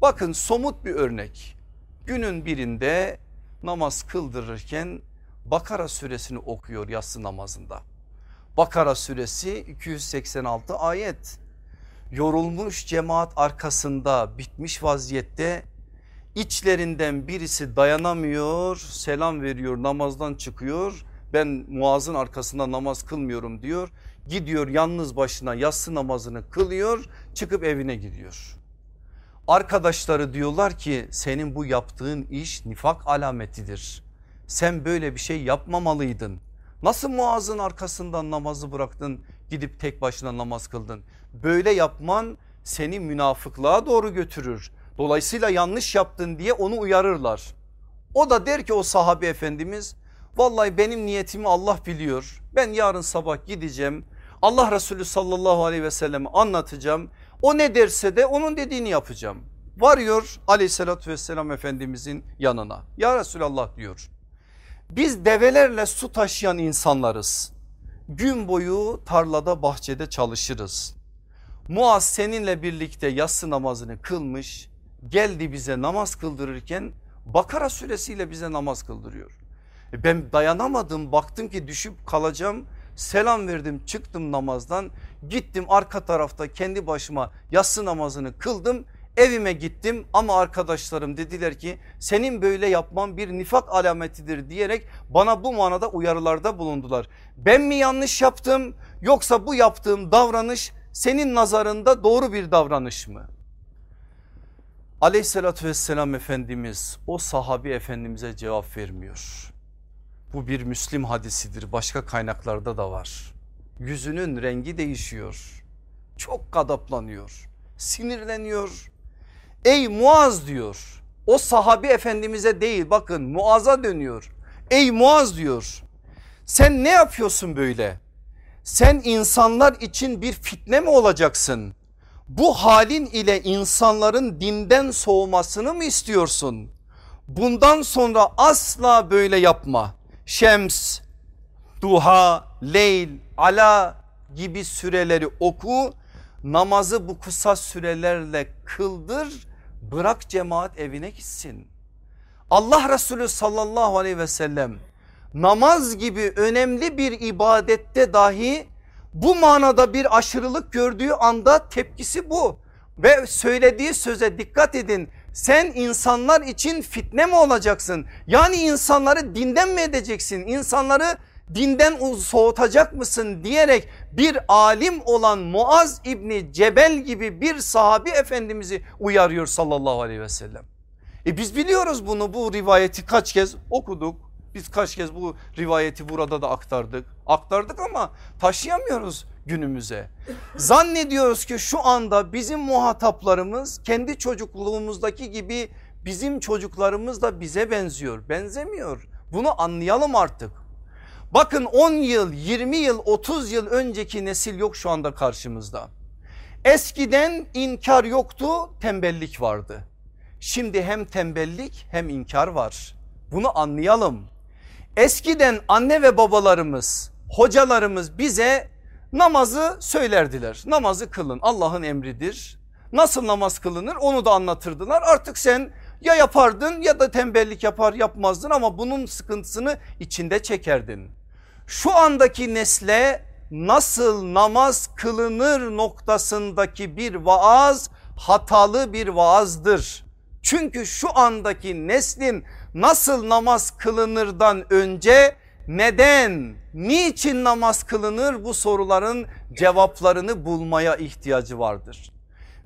Bakın somut bir örnek günün birinde namaz kıldırırken Bakara suresini okuyor yatsı namazında. Bakara suresi 286 ayet. Yorulmuş cemaat arkasında bitmiş vaziyette içlerinden birisi dayanamıyor selam veriyor namazdan çıkıyor. Ben Muaz'ın arkasında namaz kılmıyorum diyor. Gidiyor yalnız başına yatsı namazını kılıyor çıkıp evine gidiyor. Arkadaşları diyorlar ki senin bu yaptığın iş nifak alametidir sen böyle bir şey yapmamalıydın. Nasıl Muaz'ın arkasından namazı bıraktın gidip tek başına namaz kıldın. Böyle yapman seni münafıklığa doğru götürür. Dolayısıyla yanlış yaptın diye onu uyarırlar. O da der ki o sahabe efendimiz vallahi benim niyetimi Allah biliyor. Ben yarın sabah gideceğim. Allah Resulü sallallahu aleyhi ve selleme anlatacağım. O ne derse de onun dediğini yapacağım. Varıyor aleyhissalatü vesselam efendimizin yanına. Ya Resulallah diyor. Biz develerle su taşıyan insanlarız. Gün boyu tarlada bahçede çalışırız. Muaz seninle birlikte yatsı namazını kılmış geldi bize namaz kıldırırken Bakara suresiyle bize namaz kıldırıyor. E ben dayanamadım baktım ki düşüp kalacağım selam verdim çıktım namazdan gittim arka tarafta kendi başıma yatsı namazını kıldım Evime gittim ama arkadaşlarım dediler ki senin böyle yapman bir nifak alametidir diyerek bana bu manada uyarılarda bulundular. Ben mi yanlış yaptım yoksa bu yaptığım davranış senin nazarında doğru bir davranış mı? Aleyhissalatü vesselam Efendimiz o sahabi efendimize cevap vermiyor. Bu bir Müslim hadisidir başka kaynaklarda da var. Yüzünün rengi değişiyor. Çok gadaplanıyor, sinirleniyor Ey Muaz diyor. O sahabi efendimize değil bakın Muaz'a dönüyor. Ey Muaz diyor. Sen ne yapıyorsun böyle? Sen insanlar için bir fitne mi olacaksın? Bu halin ile insanların dinden soğumasını mı istiyorsun? Bundan sonra asla böyle yapma. Şems, duha, leyl, ala gibi süreleri oku. Namazı bu kısa sürelerle kıldır bırak cemaat evine gitsin. Allah Resulü sallallahu aleyhi ve sellem namaz gibi önemli bir ibadette dahi bu manada bir aşırılık gördüğü anda tepkisi bu. Ve söylediği söze dikkat edin sen insanlar için fitne mi olacaksın? Yani insanları dinden mi edeceksin? İnsanları dinden soğutacak mısın diyerek bir alim olan Muaz İbni Cebel gibi bir sahabi efendimizi uyarıyor sallallahu aleyhi ve sellem. E biz biliyoruz bunu bu rivayeti kaç kez okuduk. Biz kaç kez bu rivayeti burada da aktardık. Aktardık ama taşıyamıyoruz günümüze. Zannediyoruz ki şu anda bizim muhataplarımız kendi çocukluğumuzdaki gibi bizim çocuklarımız da bize benziyor. Benzemiyor. Bunu anlayalım artık. Bakın 10 yıl, 20 yıl, 30 yıl önceki nesil yok şu anda karşımızda. Eskiden inkar yoktu, tembellik vardı. Şimdi hem tembellik hem inkar var. Bunu anlayalım. Eskiden anne ve babalarımız, hocalarımız bize namazı söylerdiler. Namazı kılın Allah'ın emridir. Nasıl namaz kılınır onu da anlatırdılar. Artık sen ya yapardın ya da tembellik yapar yapmazdın ama bunun sıkıntısını içinde çekerdin. Şu andaki nesle nasıl namaz kılınır noktasındaki bir vaaz hatalı bir vaazdır. Çünkü şu andaki neslin nasıl namaz kılınırdan önce neden, niçin namaz kılınır bu soruların cevaplarını bulmaya ihtiyacı vardır.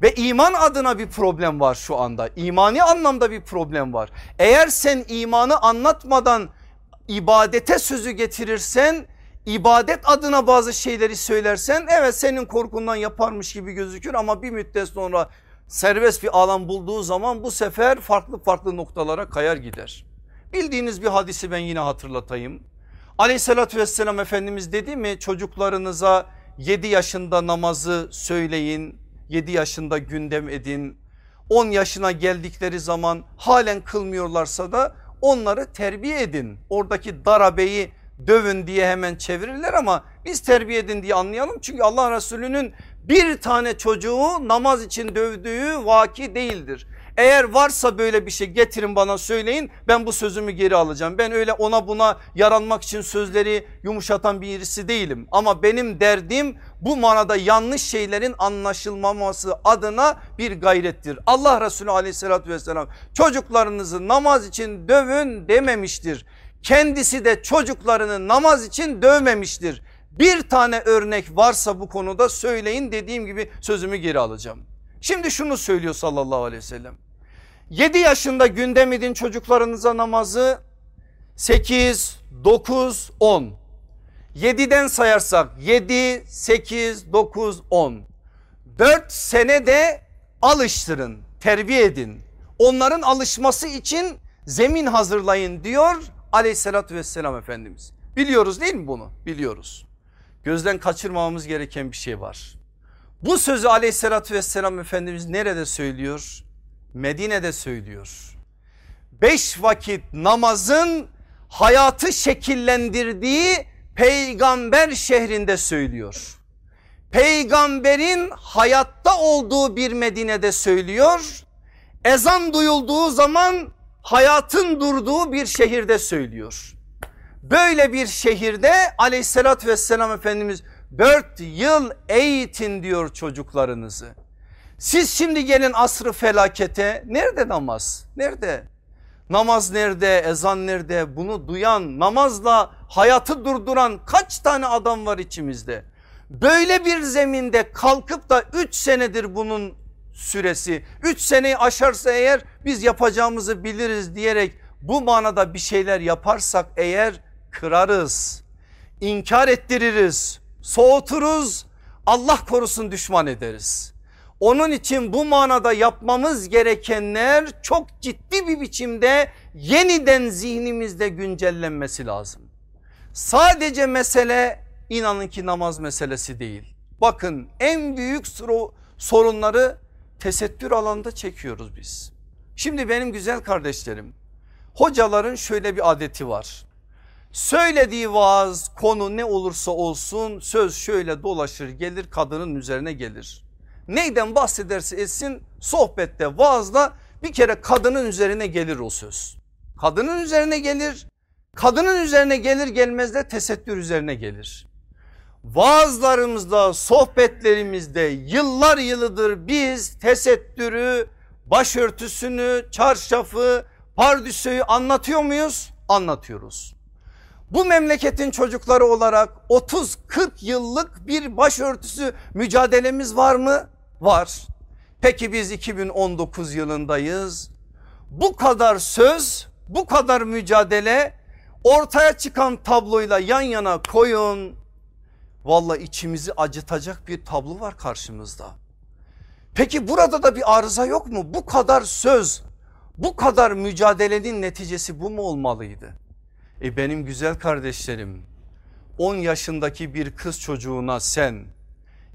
Ve iman adına bir problem var şu anda. İmani anlamda bir problem var. Eğer sen imanı anlatmadan ibadete sözü getirirsen ibadet adına bazı şeyleri söylersen evet senin korkundan yaparmış gibi gözükür ama bir müddet sonra serbest bir alan bulduğu zaman bu sefer farklı farklı noktalara kayar gider. Bildiğiniz bir hadisi ben yine hatırlatayım. Aleyhissalatü vesselam Efendimiz dedi mi çocuklarınıza 7 yaşında namazı söyleyin 7 yaşında gündem edin 10 yaşına geldikleri zaman halen kılmıyorlarsa da onları terbiye edin. Oradaki darabeyi dövün diye hemen çevirirler ama biz terbiye edin diye anlayalım. Çünkü Allah Resulü'nün bir tane çocuğu namaz için dövdüğü vaki değildir. Eğer varsa böyle bir şey getirin bana söyleyin ben bu sözümü geri alacağım. Ben öyle ona buna yaranmak için sözleri yumuşatan birisi değilim. Ama benim derdim bu manada yanlış şeylerin anlaşılmaması adına bir gayrettir. Allah Resulü aleyhissalatü vesselam çocuklarınızı namaz için dövün dememiştir. Kendisi de çocuklarını namaz için dövmemiştir. Bir tane örnek varsa bu konuda söyleyin dediğim gibi sözümü geri alacağım. Şimdi şunu söylüyor sallallahu aleyhi ve sellem. 7 yaşında gündem edin çocuklarınıza namazı 8, 9, 10. 7'den sayarsak 7, 8, 9, 10. 4 sene de alıştırın, terbiye edin. Onların alışması için zemin hazırlayın diyor aleyhissalatü vesselam Efendimiz. Biliyoruz değil mi bunu? Biliyoruz. Gözden kaçırmamamız gereken bir şey var. Bu sözü aleyhissalatü vesselam Efendimiz nerede söylüyor? Medine'de söylüyor. Beş vakit namazın hayatı şekillendirdiği peygamber şehrinde söylüyor. Peygamberin hayatta olduğu bir Medine'de söylüyor. Ezan duyulduğu zaman hayatın durduğu bir şehirde söylüyor. Böyle bir şehirde aleyhissalatü vesselam Efendimiz dört yıl eğitin diyor çocuklarınızı. Siz şimdi gelin asrı felakete nerede namaz? Nerede? Namaz nerede? Ezan nerede? Bunu duyan namazla hayatı durduran kaç tane adam var içimizde? Böyle bir zeminde kalkıp da 3 senedir bunun süresi 3 seneyi aşarsa eğer biz yapacağımızı biliriz diyerek bu manada bir şeyler yaparsak eğer kırarız, inkar ettiririz, soğuturuz, Allah korusun düşman ederiz. Onun için bu manada yapmamız gerekenler çok ciddi bir biçimde yeniden zihnimizde güncellenmesi lazım. Sadece mesele inanın ki namaz meselesi değil. Bakın en büyük sorunları tesettür alanında çekiyoruz biz. Şimdi benim güzel kardeşlerim hocaların şöyle bir adeti var. Söylediği vaaz konu ne olursa olsun söz şöyle dolaşır gelir kadının üzerine gelir. Neyden bahsederse etsin sohbette vaazda bir kere kadının üzerine gelir o söz. Kadının üzerine gelir Kadının üzerine gelir gelmez de tesettür üzerine gelir. Vaazlarımızda sohbetlerimizde yıllar yılıdır biz tesettürü başörtüsünü çarşafı pardüsüyü anlatıyor muyuz? Anlatıyoruz. Bu memleketin çocukları olarak 30-40 yıllık bir başörtüsü mücadelemiz var mı? Var. Peki biz 2019 yılındayız. Bu kadar söz, bu kadar mücadele ortaya çıkan tabloyla yan yana koyun. Valla içimizi acıtacak bir tablo var karşımızda. Peki burada da bir arıza yok mu? Bu kadar söz, bu kadar mücadelenin neticesi bu mu olmalıydı? E benim güzel kardeşlerim 10 yaşındaki bir kız çocuğuna sen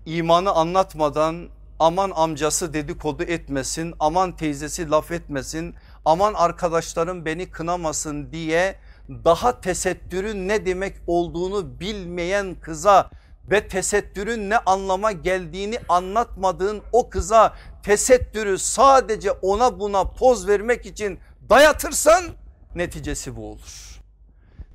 imanı anlatmadan aman amcası dedikodu etmesin aman teyzesi laf etmesin aman arkadaşlarım beni kınamasın diye daha tesettürün ne demek olduğunu bilmeyen kıza ve tesettürün ne anlama geldiğini anlatmadığın o kıza tesettürü sadece ona buna poz vermek için dayatırsan neticesi bu olur.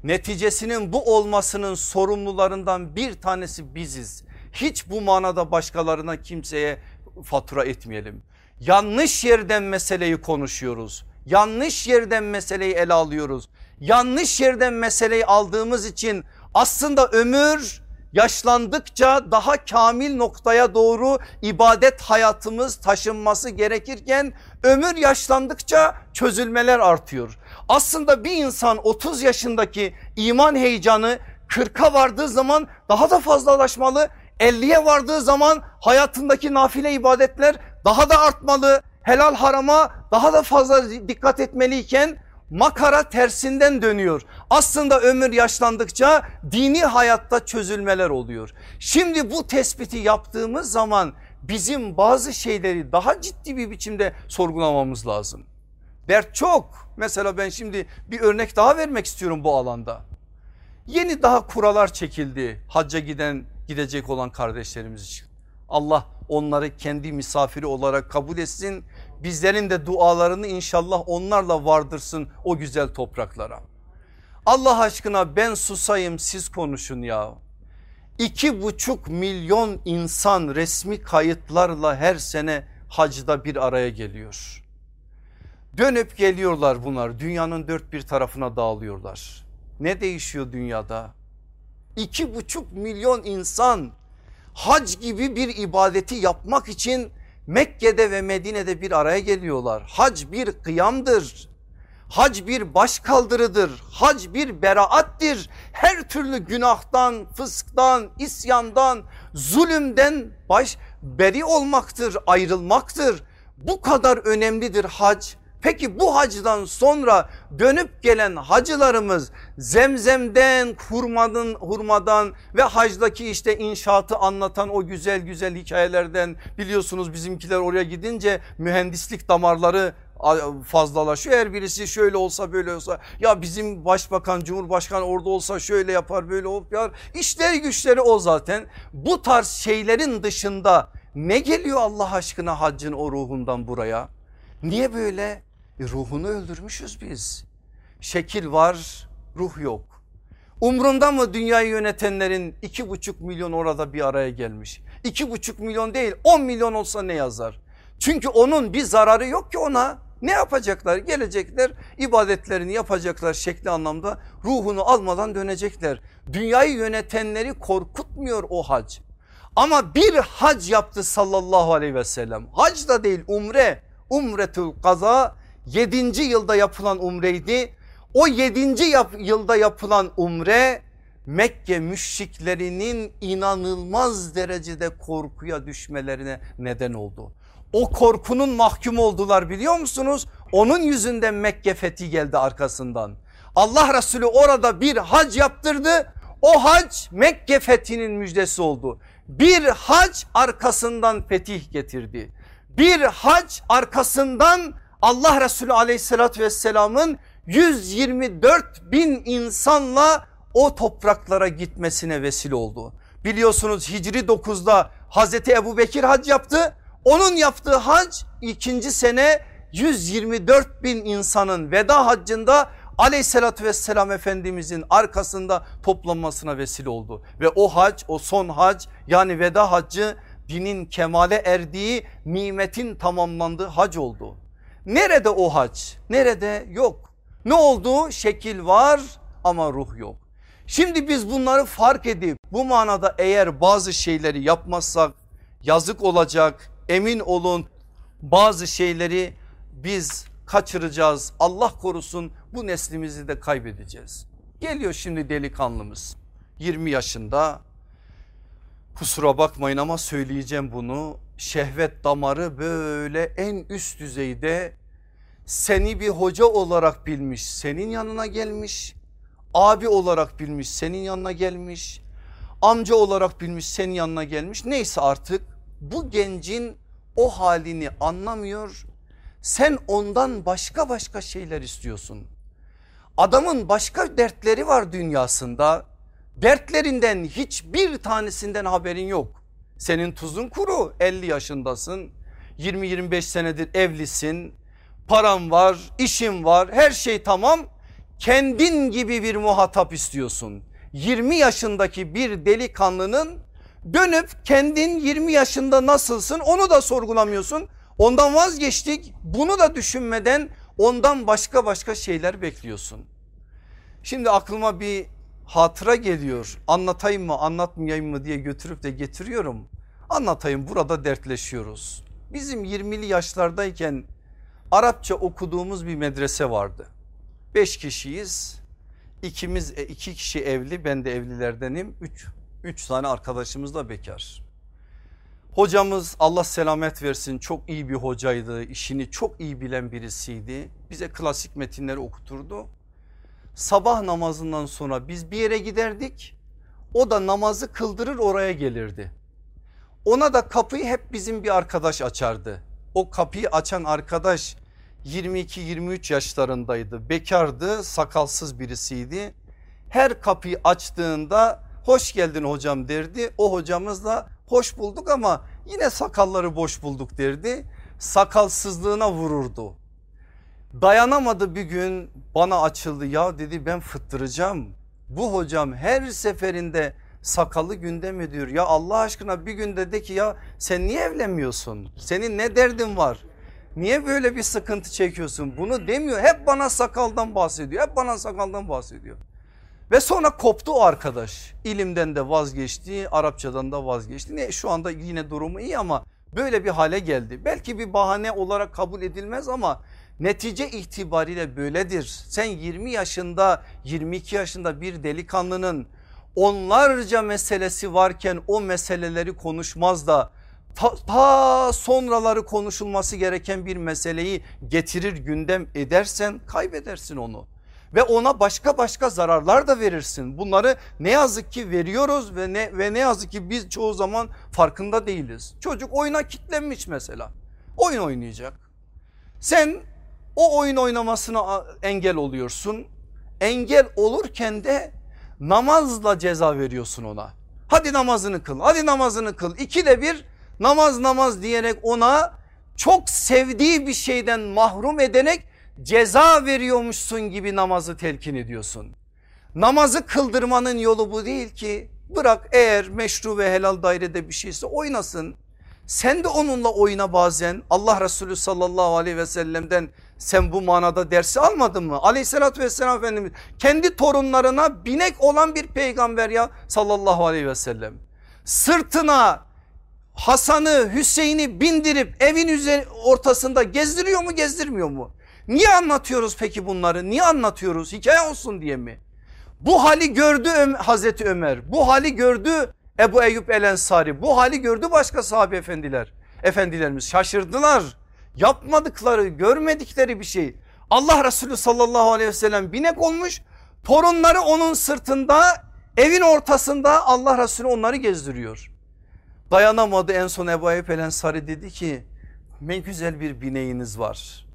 Neticesinin bu olmasının sorumlularından bir tanesi biziz. Hiç bu manada başkalarına kimseye fatura etmeyelim. Yanlış yerden meseleyi konuşuyoruz. Yanlış yerden meseleyi ele alıyoruz. Yanlış yerden meseleyi aldığımız için aslında ömür yaşlandıkça daha kamil noktaya doğru ibadet hayatımız taşınması gerekirken ömür yaşlandıkça çözülmeler artıyor. Aslında bir insan 30 yaşındaki iman heyecanı 40'a vardığı zaman daha da fazlalaşmalı. 50'ye vardığı zaman hayatındaki nafile ibadetler daha da artmalı. Helal harama daha da fazla dikkat etmeliyken makara tersinden dönüyor. Aslında ömür yaşlandıkça dini hayatta çözülmeler oluyor. Şimdi bu tespiti yaptığımız zaman bizim bazı şeyleri daha ciddi bir biçimde sorgulamamız lazım. Dert çok. Mesela ben şimdi bir örnek daha vermek istiyorum bu alanda. Yeni daha kuralar çekildi hacca giden gidecek olan kardeşlerimiz için. Allah onları kendi misafiri olarak kabul etsin. Bizlerin de dualarını inşallah onlarla vardırsın o güzel topraklara. Allah aşkına ben susayım siz konuşun ya. İki buçuk milyon insan resmi kayıtlarla her sene hacda bir araya geliyor. Dönüp geliyorlar bunlar dünyanın dört bir tarafına dağılıyorlar. Ne değişiyor dünyada? İki buçuk milyon insan hac gibi bir ibadeti yapmak için Mekke'de ve Medine'de bir araya geliyorlar. Hac bir kıyamdır. Hac bir baş kaldırıdır. Hac bir beraattir. Her türlü günahtan, fısktan, isyandan, zulümden baş beri olmaktır, ayrılmaktır. Bu kadar önemlidir hac. Peki bu hacdan sonra dönüp gelen hacılarımız zemzemden hurmadan, hurmadan ve hacdaki işte inşaatı anlatan o güzel güzel hikayelerden biliyorsunuz bizimkiler oraya gidince mühendislik damarları fazlalaşıyor. Her birisi şöyle olsa böyle olsa ya bizim başbakan cumhurbaşkanı orada olsa şöyle yapar böyle yapar. İşleri güçleri o zaten. Bu tarz şeylerin dışında ne geliyor Allah aşkına haccın o ruhundan buraya? Niye böyle? E ruhunu öldürmüşüz biz. Şekil var ruh yok. Umrunda mı dünyayı yönetenlerin iki buçuk milyon orada bir araya gelmiş. İki buçuk milyon değil on milyon olsa ne yazar? Çünkü onun bir zararı yok ki ona. Ne yapacaklar? Gelecekler ibadetlerini yapacaklar şekli anlamda ruhunu almadan dönecekler. Dünyayı yönetenleri korkutmuyor o hac. Ama bir hac yaptı sallallahu aleyhi ve sellem. Hac da değil umre. Umretül kaza 7. yılda yapılan umreydi. O 7. Yap, yılda yapılan umre Mekke müşriklerinin inanılmaz derecede korkuya düşmelerine neden oldu. O korkunun mahkum oldular biliyor musunuz? Onun yüzünden Mekke fethi geldi arkasından. Allah Resulü orada bir hac yaptırdı. O hac Mekke fethinin müjdesi oldu. Bir hac arkasından fetih getirdi. Bir hac arkasından Allah Resulü aleyhissalatü vesselamın 124 bin insanla o topraklara gitmesine vesile oldu. Biliyorsunuz Hicri 9'da Hazreti Ebu Bekir hac yaptı. Onun yaptığı hac ikinci sene 124 bin insanın veda haccında aleyhissalatü vesselam efendimizin arkasında toplanmasına vesile oldu. Ve o hac o son hac yani veda haccı dinin kemale erdiği nimetin tamamlandığı hac oldu. Nerede o hac? Nerede? Yok. Ne oldu? Şekil var ama ruh yok. Şimdi biz bunları fark edip bu manada eğer bazı şeyleri yapmazsak yazık olacak emin olun bazı şeyleri biz kaçıracağız Allah korusun bu neslimizi de kaybedeceğiz. Geliyor şimdi delikanlımız 20 yaşında kusura bakmayın ama söyleyeceğim bunu şehvet damarı böyle en üst düzeyde seni bir hoca olarak bilmiş senin yanına gelmiş abi olarak bilmiş senin yanına gelmiş amca olarak bilmiş senin yanına gelmiş. Neyse artık bu gencin o halini anlamıyor. Sen ondan başka başka şeyler istiyorsun. Adamın başka dertleri var dünyasında. Dertlerinden hiçbir tanesinden haberin yok senin tuzun kuru 50 yaşındasın 20-25 senedir evlisin param var işin var her şey tamam kendin gibi bir muhatap istiyorsun. 20 yaşındaki bir delikanlının dönüp kendin 20 yaşında nasılsın onu da sorgulamıyorsun. Ondan vazgeçtik bunu da düşünmeden ondan başka başka şeyler bekliyorsun. Şimdi aklıma bir hatıra geliyor anlatayım mı anlatmayayım mı diye götürüp de getiriyorum. Anlatayım burada dertleşiyoruz. Bizim 20'li yaşlardayken Arapça okuduğumuz bir medrese vardı. Beş kişiyiz. İkimiz e, iki kişi evli ben de evlilerdenim. Üç, üç tane arkadaşımız da bekar. Hocamız Allah selamet versin çok iyi bir hocaydı. işini çok iyi bilen birisiydi. Bize klasik metinleri okuturdu. Sabah namazından sonra biz bir yere giderdik. O da namazı kıldırır oraya gelirdi. Ona da kapıyı hep bizim bir arkadaş açardı. O kapıyı açan arkadaş 22-23 yaşlarındaydı bekardı sakalsız birisiydi. Her kapıyı açtığında hoş geldin hocam derdi. O hocamız da hoş bulduk ama yine sakalları boş bulduk derdi. Sakalsızlığına vururdu. Dayanamadı bir gün bana açıldı ya dedi ben fıttıracağım. Bu hocam her seferinde sakalı gündem ediyor. Ya Allah aşkına bir gün dedi ki ya sen niye evlenmiyorsun? Senin ne derdin var? Niye böyle bir sıkıntı çekiyorsun? Bunu demiyor. Hep bana sakaldan bahsediyor. Hep bana sakaldan bahsediyor. Ve sonra koptu o arkadaş. İlimden de vazgeçti, Arapçadan da vazgeçti. Ne şu anda yine durumu iyi ama böyle bir hale geldi. Belki bir bahane olarak kabul edilmez ama netice itibariyle böyledir. Sen 20 yaşında, 22 yaşında bir delikanlının onlarca meselesi varken o meseleleri konuşmaz da ta, ta sonraları konuşulması gereken bir meseleyi getirir gündem edersen kaybedersin onu. Ve ona başka başka zararlar da verirsin. Bunları ne yazık ki veriyoruz ve ne, ve ne yazık ki biz çoğu zaman farkında değiliz. Çocuk oyuna kitlenmiş mesela. Oyun oynayacak. Sen o oyun oynamasına engel oluyorsun. Engel olurken de namazla ceza veriyorsun ona. Hadi namazını kıl hadi namazını kıl. İkide bir namaz namaz diyerek ona çok sevdiği bir şeyden mahrum ederek ceza veriyormuşsun gibi namazı telkin ediyorsun. Namazı kıldırmanın yolu bu değil ki bırak eğer meşru ve helal dairede bir şeyse oynasın. Sen de onunla oyna bazen Allah Resulü sallallahu aleyhi ve sellem'den sen bu manada dersi almadın mı? Aleyhissalatü vesselam Efendimiz kendi torunlarına binek olan bir peygamber ya sallallahu aleyhi ve sellem. Sırtına Hasan'ı Hüseyin'i bindirip evin üzeri ortasında gezdiriyor mu gezdirmiyor mu? Niye anlatıyoruz peki bunları? Niye anlatıyoruz? Hikaye olsun diye mi? Bu hali gördü Hazreti Ömer. Bu hali gördü Ebu Eyyub El Ensari. Bu hali gördü başka sahabe efendiler. Efendilerimiz şaşırdılar. Yapmadıkları görmedikleri bir şey. Allah Resulü sallallahu aleyhi ve sellem binek olmuş. Torunları onun sırtında evin ortasında Allah Resulü onları gezdiriyor. Dayanamadı en son Ebu Eyyub Ensari dedi ki ne güzel bir bineğiniz var.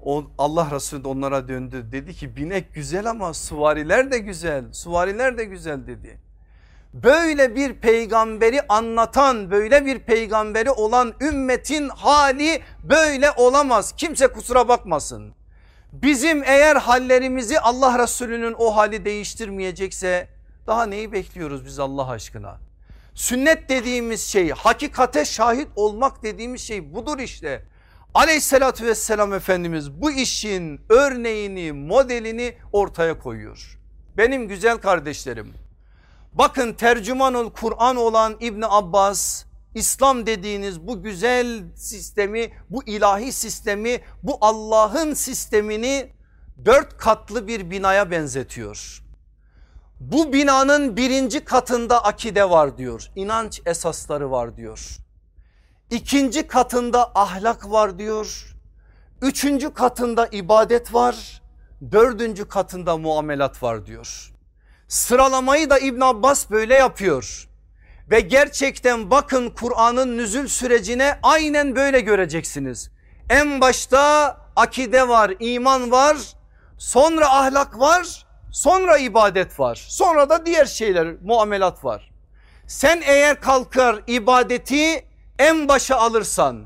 O, Allah Resulü de onlara döndü dedi ki binek güzel ama suvariler de güzel suvariler de güzel dedi. Böyle bir peygamberi anlatan böyle bir peygamberi olan ümmetin hali böyle olamaz kimse kusura bakmasın. Bizim eğer hallerimizi Allah Resulü'nün o hali değiştirmeyecekse daha neyi bekliyoruz biz Allah aşkına? Sünnet dediğimiz şey hakikate şahit olmak dediğimiz şey budur işte. Aleyhissalatü vesselam Efendimiz bu işin örneğini modelini ortaya koyuyor. Benim güzel kardeşlerim bakın tercümanul Kur'an olan İbni Abbas İslam dediğiniz bu güzel sistemi bu ilahi sistemi bu Allah'ın sistemini dört katlı bir binaya benzetiyor. Bu binanın birinci katında akide var diyor. İnanç esasları var diyor. İkinci katında ahlak var diyor. Üçüncü katında ibadet var. Dördüncü katında muamelat var diyor. Sıralamayı da İbn Abbas böyle yapıyor. Ve gerçekten bakın Kur'an'ın nüzül sürecine aynen böyle göreceksiniz. En başta akide var, iman var, sonra ahlak var, sonra ibadet var. Sonra da diğer şeyler, muamelat var. Sen eğer kalkar ibadeti en başa alırsan,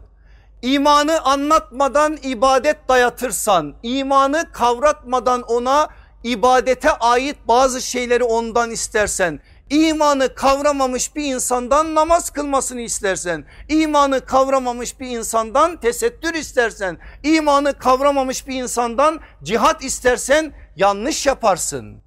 imanı anlatmadan ibadet dayatırsan, imanı kavratmadan ona ibadete ait bazı şeyleri ondan istersen, imanı kavramamış bir insandan namaz kılmasını istersen, imanı kavramamış bir insandan tesettür istersen, imanı kavramamış bir insandan cihat istersen yanlış yaparsın.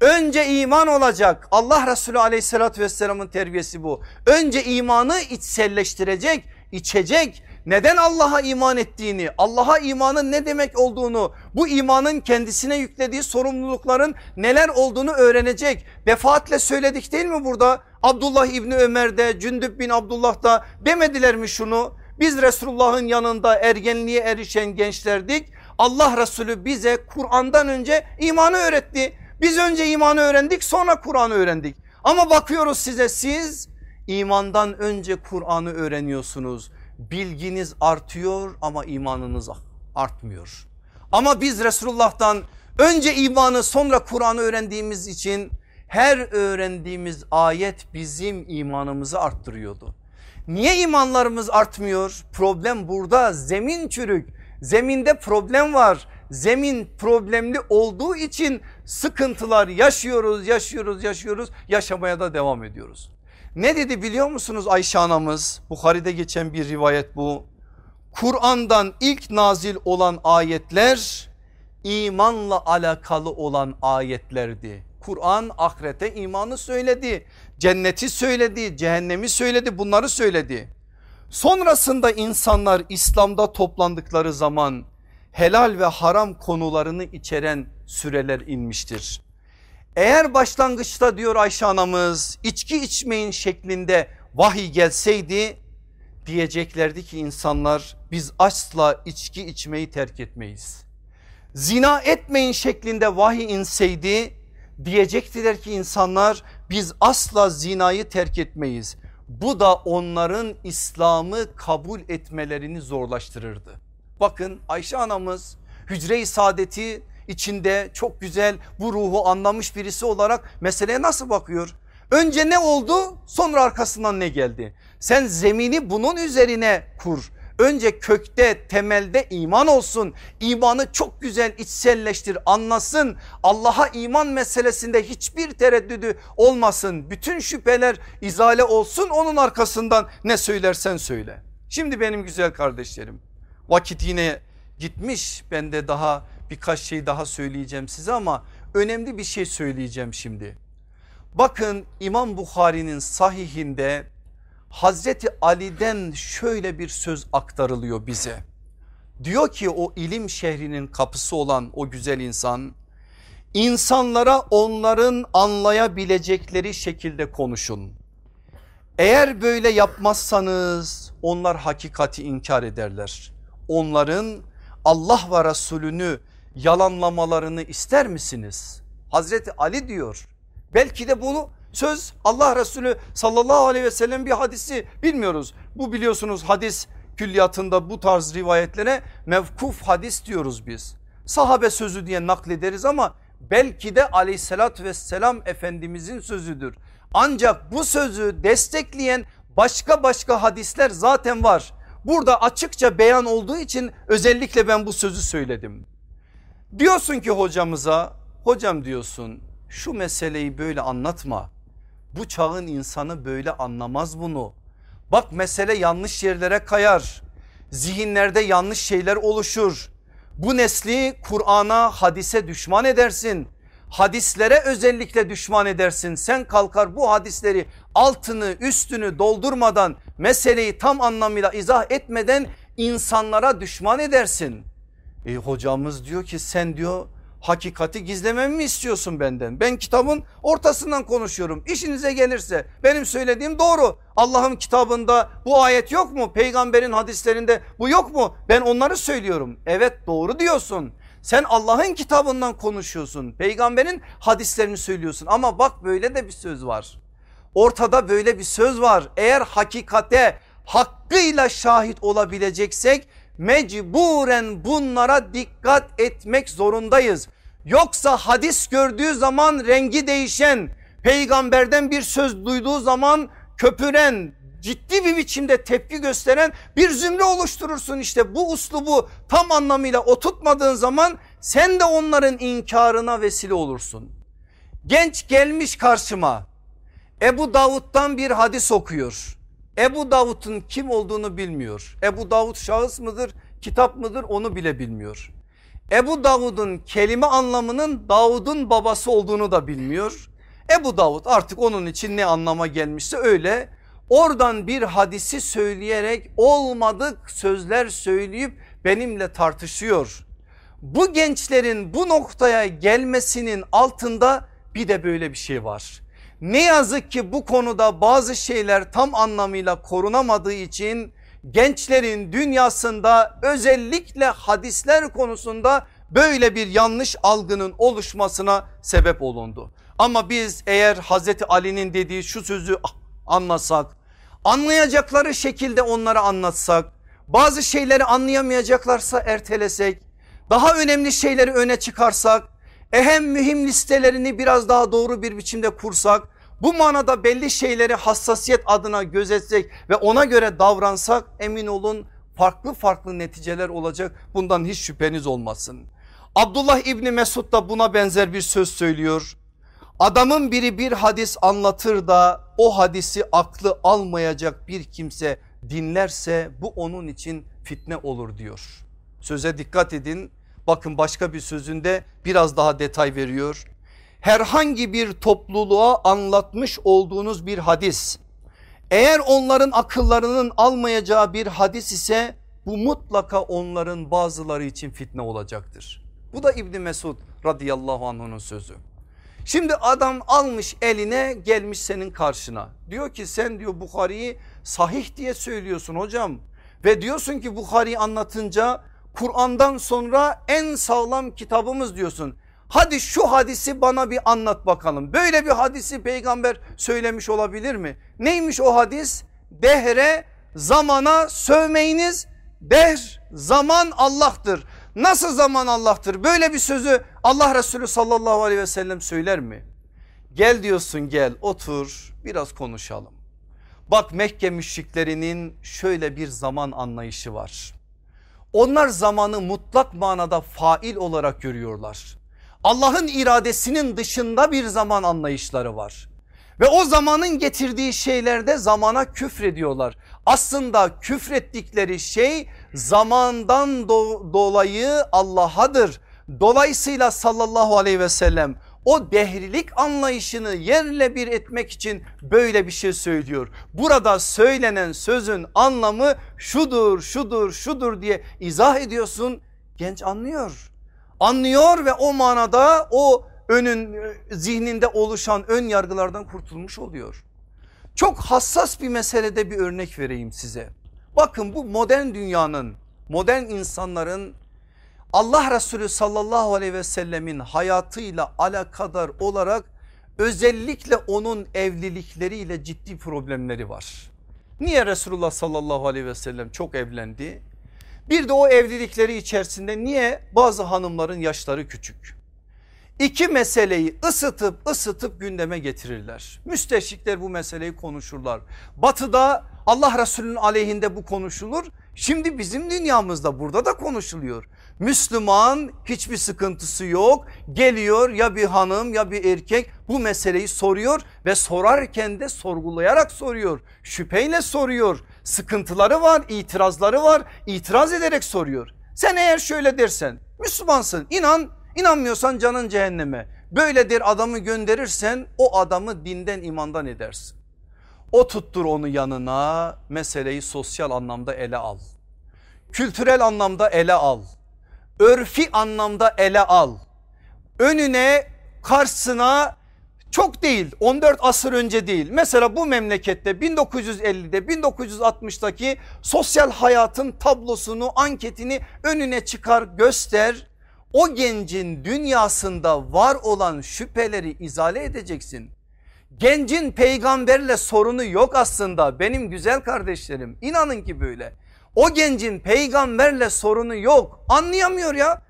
Önce iman olacak. Allah Resulü aleyhissalatü vesselamın terbiyesi bu. Önce imanı içselleştirecek, içecek. Neden Allah'a iman ettiğini, Allah'a imanın ne demek olduğunu, bu imanın kendisine yüklediği sorumlulukların neler olduğunu öğrenecek. Defaatle söyledik değil mi burada? Abdullah İbni Ömer'de, Cündüb bin Abdullah da demediler mi şunu? Biz Resulullah'ın yanında ergenliğe erişen gençlerdik. Allah Resulü bize Kur'an'dan önce imanı öğretti. Biz önce imanı öğrendik sonra Kur'an'ı öğrendik. Ama bakıyoruz size siz imandan önce Kur'an'ı öğreniyorsunuz. Bilginiz artıyor ama imanınız artmıyor. Ama biz Resulullah'tan önce imanı sonra Kur'an'ı öğrendiğimiz için her öğrendiğimiz ayet bizim imanımızı arttırıyordu. Niye imanlarımız artmıyor? Problem burada zemin çürük. Zeminde problem var zemin problemli olduğu için sıkıntılar yaşıyoruz, yaşıyoruz, yaşıyoruz, yaşamaya da devam ediyoruz. Ne dedi biliyor musunuz Ayşe anamız? Bukhari'de geçen bir rivayet bu. Kur'an'dan ilk nazil olan ayetler imanla alakalı olan ayetlerdi. Kur'an ahirete imanı söyledi. Cenneti söyledi, cehennemi söyledi, bunları söyledi. Sonrasında insanlar İslam'da toplandıkları zaman helal ve haram konularını içeren süreler inmiştir. Eğer başlangıçta diyor Ayşe anamız içki içmeyin şeklinde vahiy gelseydi diyeceklerdi ki insanlar biz asla içki içmeyi terk etmeyiz. Zina etmeyin şeklinde vahiy inseydi diyecektiler ki insanlar biz asla zinayı terk etmeyiz. Bu da onların İslam'ı kabul etmelerini zorlaştırırdı. Bakın Ayşe anamız hücre-i saadeti içinde çok güzel bu ruhu anlamış birisi olarak meseleye nasıl bakıyor? Önce ne oldu sonra arkasından ne geldi? Sen zemini bunun üzerine kur. Önce kökte temelde iman olsun. İmanı çok güzel içselleştir anlasın. Allah'a iman meselesinde hiçbir tereddüdü olmasın. Bütün şüpheler izale olsun onun arkasından ne söylersen söyle. Şimdi benim güzel kardeşlerim Vakit yine gitmiş ben de daha birkaç şey daha söyleyeceğim size ama önemli bir şey söyleyeceğim şimdi. Bakın İmam Bukhari'nin sahihinde Hazreti Ali'den şöyle bir söz aktarılıyor bize. Diyor ki o ilim şehrinin kapısı olan o güzel insan insanlara onların anlayabilecekleri şekilde konuşun. Eğer böyle yapmazsanız onlar hakikati inkar ederler onların Allah ve Resulünü yalanlamalarını ister misiniz? Hazreti Ali diyor. Belki de bunu söz Allah Resulü sallallahu aleyhi ve sellem bir hadisi bilmiyoruz. Bu biliyorsunuz hadis külliyatında bu tarz rivayetlere mevkuf hadis diyoruz biz. Sahabe sözü diye naklederiz ama belki de aleyhissalatü vesselam efendimizin sözüdür. Ancak bu sözü destekleyen başka başka hadisler zaten var. Burada açıkça beyan olduğu için özellikle ben bu sözü söyledim. Diyorsun ki hocamıza hocam diyorsun şu meseleyi böyle anlatma. Bu çağın insanı böyle anlamaz bunu. Bak mesele yanlış yerlere kayar. Zihinlerde yanlış şeyler oluşur. Bu nesli Kur'an'a hadise düşman edersin. Hadislere özellikle düşman edersin. Sen kalkar bu hadisleri altını üstünü doldurmadan meseleyi tam anlamıyla izah etmeden insanlara düşman edersin. E, hocamız diyor ki sen diyor hakikati gizlememi mi istiyorsun benden? Ben kitabın ortasından konuşuyorum. İşinize gelirse benim söylediğim doğru. Allah'ın kitabında bu ayet yok mu? Peygamberin hadislerinde bu yok mu? Ben onları söylüyorum. Evet doğru diyorsun. Sen Allah'ın kitabından konuşuyorsun. Peygamberin hadislerini söylüyorsun. Ama bak böyle de bir söz var. Ortada böyle bir söz var. Eğer hakikate hakkıyla şahit olabileceksek mecburen bunlara dikkat etmek zorundayız. Yoksa hadis gördüğü zaman rengi değişen, peygamberden bir söz duyduğu zaman köpüren, ciddi bir biçimde tepki gösteren bir zümre oluşturursun işte bu uslubu tam anlamıyla oturtmadığın zaman sen de onların inkarına vesile olursun. Genç gelmiş karşıma Ebu Davud'dan bir hadis okuyor. Ebu Davud'un kim olduğunu bilmiyor. Ebu Davud şahıs mıdır kitap mıdır onu bile bilmiyor. Ebu Davud'un kelime anlamının Davud'un babası olduğunu da bilmiyor. Ebu Davud artık onun için ne anlama gelmişse öyle oradan bir hadisi söyleyerek olmadık sözler söyleyip benimle tartışıyor. Bu gençlerin bu noktaya gelmesinin altında bir de böyle bir şey var. Ne yazık ki bu konuda bazı şeyler tam anlamıyla korunamadığı için gençlerin dünyasında özellikle hadisler konusunda böyle bir yanlış algının oluşmasına sebep olundu. Ama biz eğer Hazreti Ali'nin dediği şu sözü anlasak, anlayacakları şekilde onlara anlatsak, bazı şeyleri anlayamayacaklarsa ertelesek, daha önemli şeyleri öne çıkarsak, ehem mühim listelerini biraz daha doğru bir biçimde kursak, bu manada belli şeyleri hassasiyet adına gözetsek ve ona göre davransak emin olun farklı farklı neticeler olacak. Bundan hiç şüpheniz olmasın. Abdullah İbni Mesud da buna benzer bir söz söylüyor. Adamın biri bir hadis anlatır da o hadisi aklı almayacak bir kimse dinlerse bu onun için fitne olur diyor. Söze dikkat edin. Bakın başka bir sözünde biraz daha detay veriyor herhangi bir topluluğa anlatmış olduğunuz bir hadis eğer onların akıllarının almayacağı bir hadis ise bu mutlaka onların bazıları için fitne olacaktır. Bu da İbni Mesud radıyallahu anh'ın sözü. Şimdi adam almış eline gelmiş senin karşına. Diyor ki sen diyor Bukhari'yi sahih diye söylüyorsun hocam. Ve diyorsun ki Bukhari'yi anlatınca Kur'an'dan sonra en sağlam kitabımız diyorsun. Hadi şu hadisi bana bir anlat bakalım. Böyle bir hadisi peygamber söylemiş olabilir mi? Neymiş o hadis? Dehre zamana sövmeyiniz. Dehr zaman Allah'tır. Nasıl zaman Allah'tır? Böyle bir sözü Allah Resulü sallallahu aleyhi ve sellem söyler mi? Gel diyorsun gel otur biraz konuşalım. Bak Mekke müşriklerinin şöyle bir zaman anlayışı var. Onlar zamanı mutlak manada fail olarak görüyorlar. Allah'ın iradesinin dışında bir zaman anlayışları var. Ve o zamanın getirdiği şeylerde zamana küfrediyorlar. Aslında küfrettikleri şey zamandan do dolayı Allah'adır. Dolayısıyla sallallahu aleyhi ve sellem o dehrilik anlayışını yerle bir etmek için böyle bir şey söylüyor. Burada söylenen sözün anlamı şudur şudur şudur diye izah ediyorsun genç anlıyor anlıyor ve o manada o önün zihninde oluşan ön yargılardan kurtulmuş oluyor. Çok hassas bir meselede bir örnek vereyim size. Bakın bu modern dünyanın modern insanların Allah Resulü sallallahu aleyhi ve sellemin hayatıyla alakadar olarak özellikle onun evlilikleriyle ciddi problemleri var. Niye Resulullah sallallahu aleyhi ve sellem çok evlendi? Bir de o evlilikleri içerisinde niye bazı hanımların yaşları küçük? iki meseleyi ısıtıp ısıtıp gündeme getirirler. Müsteşrikler bu meseleyi konuşurlar. Batıda Allah Resulü'nün aleyhinde bu konuşulur. Şimdi bizim dünyamızda burada da konuşuluyor. Müslüman hiçbir sıkıntısı yok. Geliyor ya bir hanım ya bir erkek bu meseleyi soruyor ve sorarken de sorgulayarak soruyor. Şüpheyle soruyor. Sıkıntıları var, itirazları var. İtiraz ederek soruyor. Sen eğer şöyle dersen Müslümansın inan inanmıyorsan canın cehenneme. Böyledir adamı gönderirsen o adamı dinden imandan edersin. O tuttur onu yanına meseleyi sosyal anlamda ele al. Kültürel anlamda ele al. Örfi anlamda ele al. Önüne karşısına çok değil 14 asır önce değil. Mesela bu memlekette 1950'de 1960'daki sosyal hayatın tablosunu anketini önüne çıkar göster. O gencin dünyasında var olan şüpheleri izale edeceksin. Gencin peygamberle sorunu yok aslında benim güzel kardeşlerim inanın ki böyle. O gencin peygamberle sorunu yok anlayamıyor ya.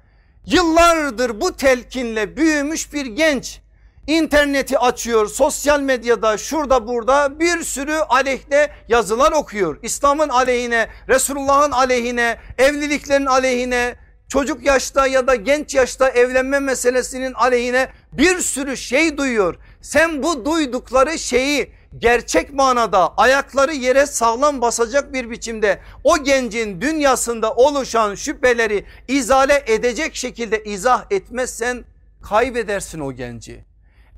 Yıllardır bu telkinle büyümüş bir genç interneti açıyor sosyal medyada şurada burada bir sürü aleyhte yazılar okuyor. İslam'ın aleyhine Resulullah'ın aleyhine evliliklerin aleyhine çocuk yaşta ya da genç yaşta evlenme meselesinin aleyhine bir sürü şey duyuyor. Sen bu duydukları şeyi gerçek manada ayakları yere sağlam basacak bir biçimde o gencin dünyasında oluşan şüpheleri izale edecek şekilde izah etmezsen kaybedersin o genci.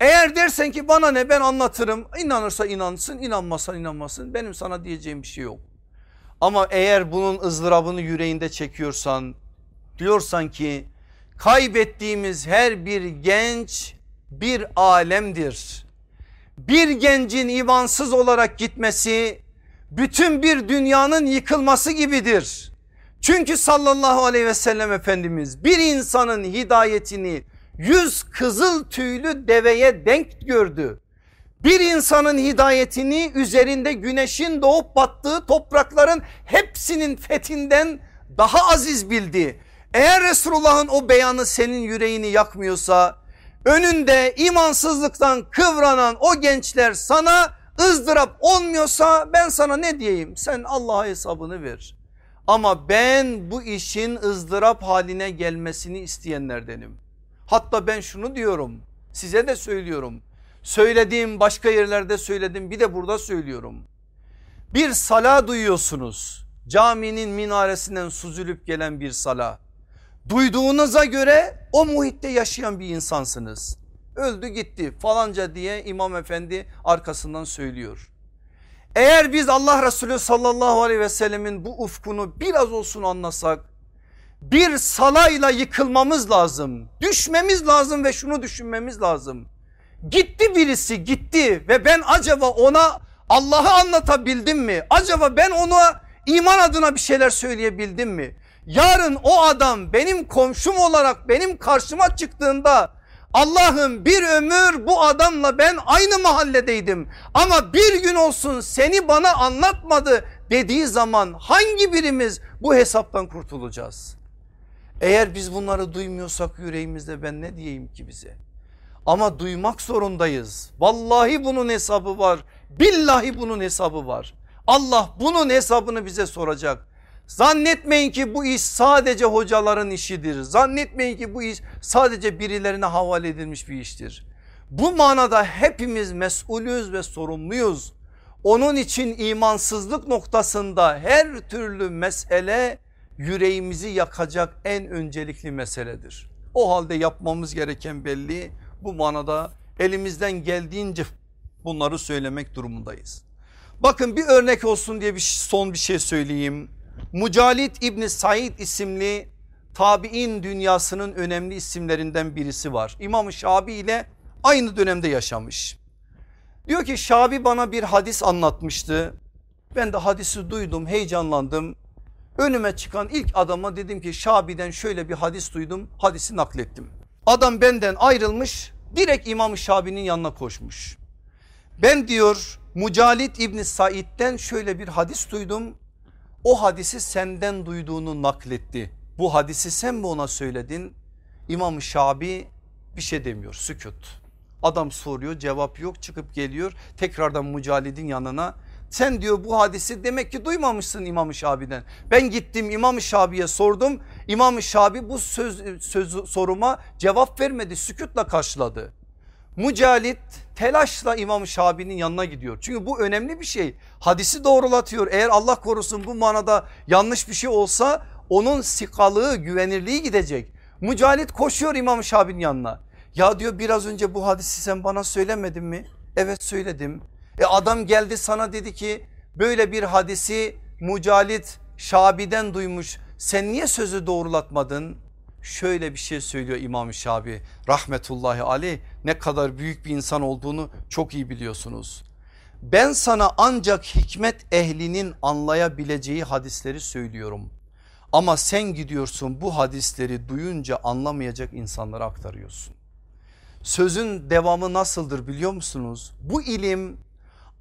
Eğer dersen ki bana ne ben anlatırım inanırsa inansın inanmazsa inanmasın benim sana diyeceğim bir şey yok. Ama eğer bunun ızdırabını yüreğinde çekiyorsan diyorsan ki kaybettiğimiz her bir genç bir alemdir. Bir gencin imansız olarak gitmesi bütün bir dünyanın yıkılması gibidir. Çünkü sallallahu aleyhi ve sellem Efendimiz bir insanın hidayetini yüz kızıl tüylü deveye denk gördü. Bir insanın hidayetini üzerinde güneşin doğup battığı toprakların hepsinin fethinden daha aziz bildi. Eğer Resulullah'ın o beyanı senin yüreğini yakmıyorsa önünde imansızlıktan kıvranan o gençler sana ızdırap olmuyorsa ben sana ne diyeyim sen Allah'a hesabını ver. Ama ben bu işin ızdırap haline gelmesini isteyenlerdenim. Hatta ben şunu diyorum size de söylüyorum. Söylediğim başka yerlerde söyledim bir de burada söylüyorum. Bir sala duyuyorsunuz. Caminin minaresinden süzülüp gelen bir sala. Duyduğunuza göre o muhitte yaşayan bir insansınız. Öldü gitti falanca diye imam efendi arkasından söylüyor. Eğer biz Allah Resulü sallallahu aleyhi ve sellemin bu ufkunu biraz olsun anlasak bir salayla yıkılmamız lazım. Düşmemiz lazım ve şunu düşünmemiz lazım. Gitti birisi gitti ve ben acaba ona Allah'ı anlatabildim mi? Acaba ben ona iman adına bir şeyler söyleyebildim mi? Yarın o adam benim komşum olarak benim karşıma çıktığında Allah'ım bir ömür bu adamla ben aynı mahalledeydim ama bir gün olsun seni bana anlatmadı dediği zaman hangi birimiz bu hesaptan kurtulacağız? Eğer biz bunları duymuyorsak yüreğimizde ben ne diyeyim ki bize? Ama duymak zorundayız. Vallahi bunun hesabı var. Billahi bunun hesabı var. Allah bunun hesabını bize soracak. Zannetmeyin ki bu iş sadece hocaların işidir. Zannetmeyin ki bu iş sadece birilerine havale edilmiş bir iştir. Bu manada hepimiz mesulüz ve sorumluyuz. Onun için imansızlık noktasında her türlü mesele yüreğimizi yakacak en öncelikli meseledir. O halde yapmamız gereken belli bu manada elimizden geldiğince bunları söylemek durumundayız. Bakın bir örnek olsun diye bir son bir şey söyleyeyim. Mucalit İbni Said isimli tabi'in dünyasının önemli isimlerinden birisi var. İmam Şabi ile aynı dönemde yaşamış. Diyor ki Şabi bana bir hadis anlatmıştı. Ben de hadisi duydum heyecanlandım. Önüme çıkan ilk adama dedim ki Şabi'den şöyle bir hadis duydum hadisi naklettim. Adam benden ayrılmış direkt İmam Şabi'nin yanına koşmuş. Ben diyor Mucalit İbni Said'den şöyle bir hadis duydum. O hadisi senden duyduğunu nakletti. Bu hadisi sen mi ona söyledin? İmam Şabi bir şey demiyor sükut. Adam soruyor cevap yok çıkıp geliyor tekrardan Mücalid'in yanına sen diyor bu hadisi demek ki duymamışsın İmam-ı Şabi'den. Ben gittim İmam-ı Şabi'ye sordum. İmam-ı Şabi bu söz, söz soruma cevap vermedi sükutla karşıladı. Mucalit telaşla İmam-ı Şabi'nin yanına gidiyor. Çünkü bu önemli bir şey. Hadisi doğrulatıyor. Eğer Allah korusun bu manada yanlış bir şey olsa onun sikalığı güvenirliği gidecek. Mucalit koşuyor İmam-ı Şabi'nin yanına. Ya diyor biraz önce bu hadisi sen bana söylemedin mi? Evet söyledim. E adam geldi sana dedi ki böyle bir hadisi Mucalit Şabi'den duymuş. Sen niye sözü doğrulatmadın? Şöyle bir şey söylüyor İmam Şabi rahmetullahi aleyh ne kadar büyük bir insan olduğunu çok iyi biliyorsunuz. Ben sana ancak hikmet ehlinin anlayabileceği hadisleri söylüyorum. Ama sen gidiyorsun bu hadisleri duyunca anlamayacak insanlara aktarıyorsun. Sözün devamı nasıldır biliyor musunuz? Bu ilim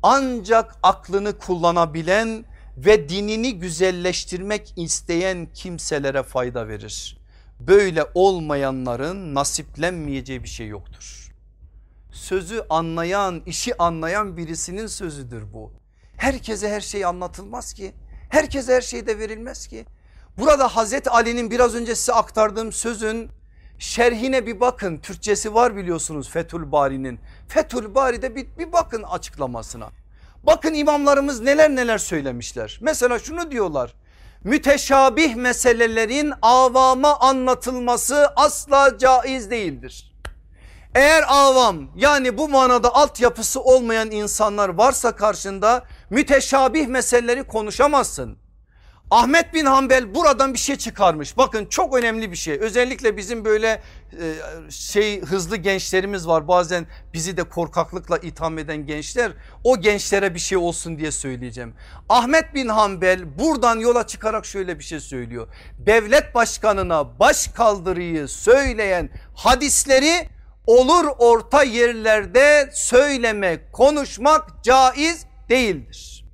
ancak aklını kullanabilen ve dinini güzelleştirmek isteyen kimselere fayda verir. Böyle olmayanların nasiplenmeyeceği bir şey yoktur. Sözü anlayan, işi anlayan birisinin sözüdür bu. Herkese her şey anlatılmaz ki. Herkese her şey de verilmez ki. Burada Hazreti Ali'nin biraz önce size aktardığım sözün şerhine bir bakın. Türkçesi var biliyorsunuz Fethül Bari'nin. Fethül Bari'de bir, bir bakın açıklamasına. Bakın imamlarımız neler neler söylemişler. Mesela şunu diyorlar. Müteşabih meselelerin avama anlatılması asla caiz değildir. Eğer avam yani bu manada altyapısı olmayan insanlar varsa karşında müteşabih meseleleri konuşamazsın. Ahmet bin Hanbel buradan bir şey çıkarmış. Bakın çok önemli bir şey. Özellikle bizim böyle e, şey hızlı gençlerimiz var. Bazen bizi de korkaklıkla itham eden gençler. O gençlere bir şey olsun diye söyleyeceğim. Ahmet bin Hanbel buradan yola çıkarak şöyle bir şey söylüyor. Devlet başkanına baş kaldırıyı söyleyen hadisleri olur orta yerlerde söylemek, konuşmak caiz değildir.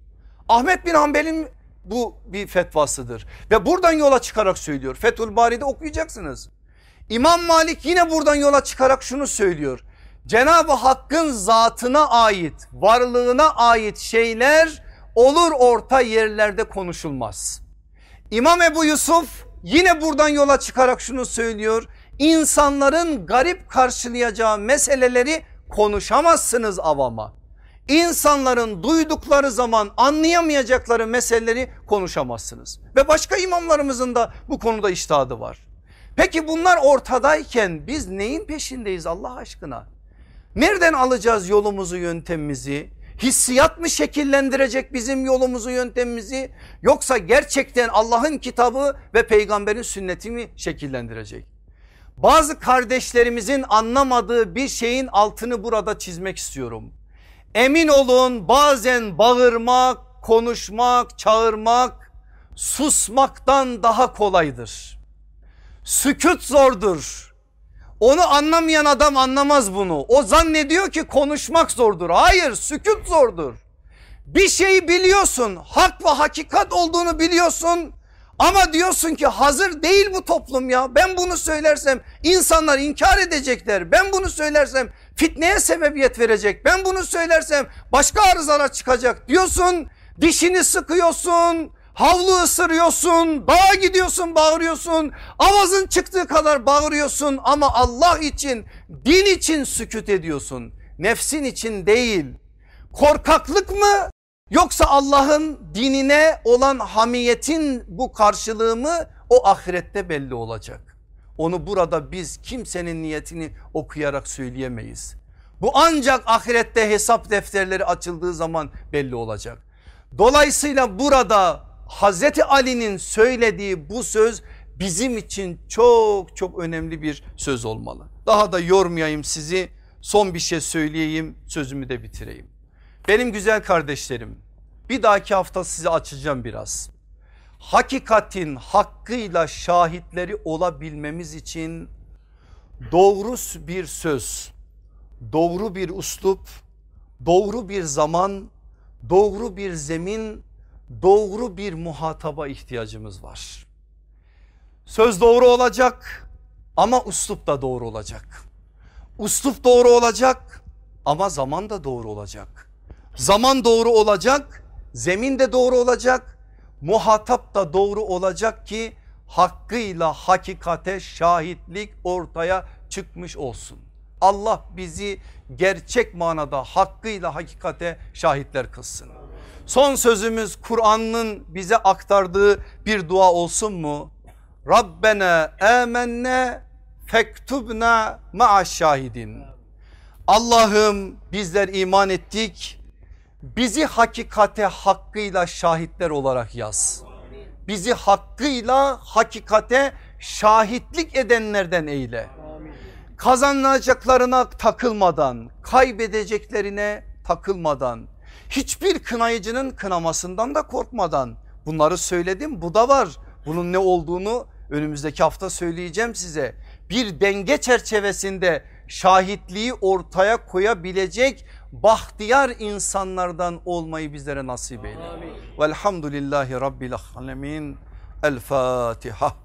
Ahmet bin Hanbel'in bu bir fetvasıdır. Ve buradan yola çıkarak söylüyor. Fethül Bari'de okuyacaksınız. İmam Malik yine buradan yola çıkarak şunu söylüyor. Cenab-ı Hakk'ın zatına ait, varlığına ait şeyler olur orta yerlerde konuşulmaz. İmam Ebu Yusuf yine buradan yola çıkarak şunu söylüyor. İnsanların garip karşılayacağı meseleleri konuşamazsınız avama insanların duydukları zaman anlayamayacakları meseleleri konuşamazsınız. Ve başka imamlarımızın da bu konuda iştahadı var. Peki bunlar ortadayken biz neyin peşindeyiz Allah aşkına? Nereden alacağız yolumuzu yöntemimizi? Hissiyat mı şekillendirecek bizim yolumuzu yöntemimizi yoksa gerçekten Allah'ın kitabı ve peygamberin sünneti mi şekillendirecek? Bazı kardeşlerimizin anlamadığı bir şeyin altını burada çizmek istiyorum. Emin olun bazen bağırmak, konuşmak, çağırmak susmaktan daha kolaydır. Sükut zordur. Onu anlamayan adam anlamaz bunu. O zannediyor ki konuşmak zordur. Hayır sükut zordur. Bir şeyi biliyorsun hak ve hakikat olduğunu biliyorsun ama diyorsun ki hazır değil bu toplum ya. Ben bunu söylersem insanlar inkar edecekler. Ben bunu söylersem fitneye sebebiyet verecek. Ben bunu söylersem başka arızalar çıkacak diyorsun. Dişini sıkıyorsun. Havlu ısırıyorsun, dağa gidiyorsun bağırıyorsun, avazın çıktığı kadar bağırıyorsun ama Allah için, din için sükut ediyorsun. Nefsin için değil. Korkaklık mı Yoksa Allah'ın dinine olan hamiyetin bu karşılığı mı o ahirette belli olacak. Onu burada biz kimsenin niyetini okuyarak söyleyemeyiz. Bu ancak ahirette hesap defterleri açıldığı zaman belli olacak. Dolayısıyla burada Hazreti Ali'nin söylediği bu söz bizim için çok çok önemli bir söz olmalı. Daha da yormayayım sizi son bir şey söyleyeyim sözümü de bitireyim. Benim güzel kardeşlerim bir dahaki hafta size açacağım biraz. Hakikatin hakkıyla şahitleri olabilmemiz için doğru bir söz, doğru bir uslup, doğru bir zaman, doğru bir zemin, doğru bir muhataba ihtiyacımız var. Söz doğru olacak ama uslup da doğru olacak. Usluf doğru olacak ama zaman da doğru olacak. Zaman doğru olacak, zemin de doğru olacak, muhatap da doğru olacak ki hakkıyla hakikate şahitlik ortaya çıkmış olsun. Allah bizi gerçek manada hakkıyla hakikate şahitler kılsın. Son sözümüz Kur'an'ın bize aktardığı bir dua olsun mu? Rabbena amenne fektubna ma'a şahidin. Allah'ım bizler iman ettik. Bizi hakikate hakkıyla şahitler olarak yaz. Bizi hakkıyla hakikate şahitlik edenlerden eyle. Kazanacaklarına takılmadan, kaybedeceklerine takılmadan, hiçbir kınayıcının kınamasından da korkmadan bunları söyledim bu da var. Bunun ne olduğunu önümüzdeki hafta söyleyeceğim size. Bir denge çerçevesinde şahitliği ortaya koyabilecek bahtiyar insanlardan olmayı bizlere nasip eyle. Velhamdülillahi Rabbil Alemin. El Fatiha.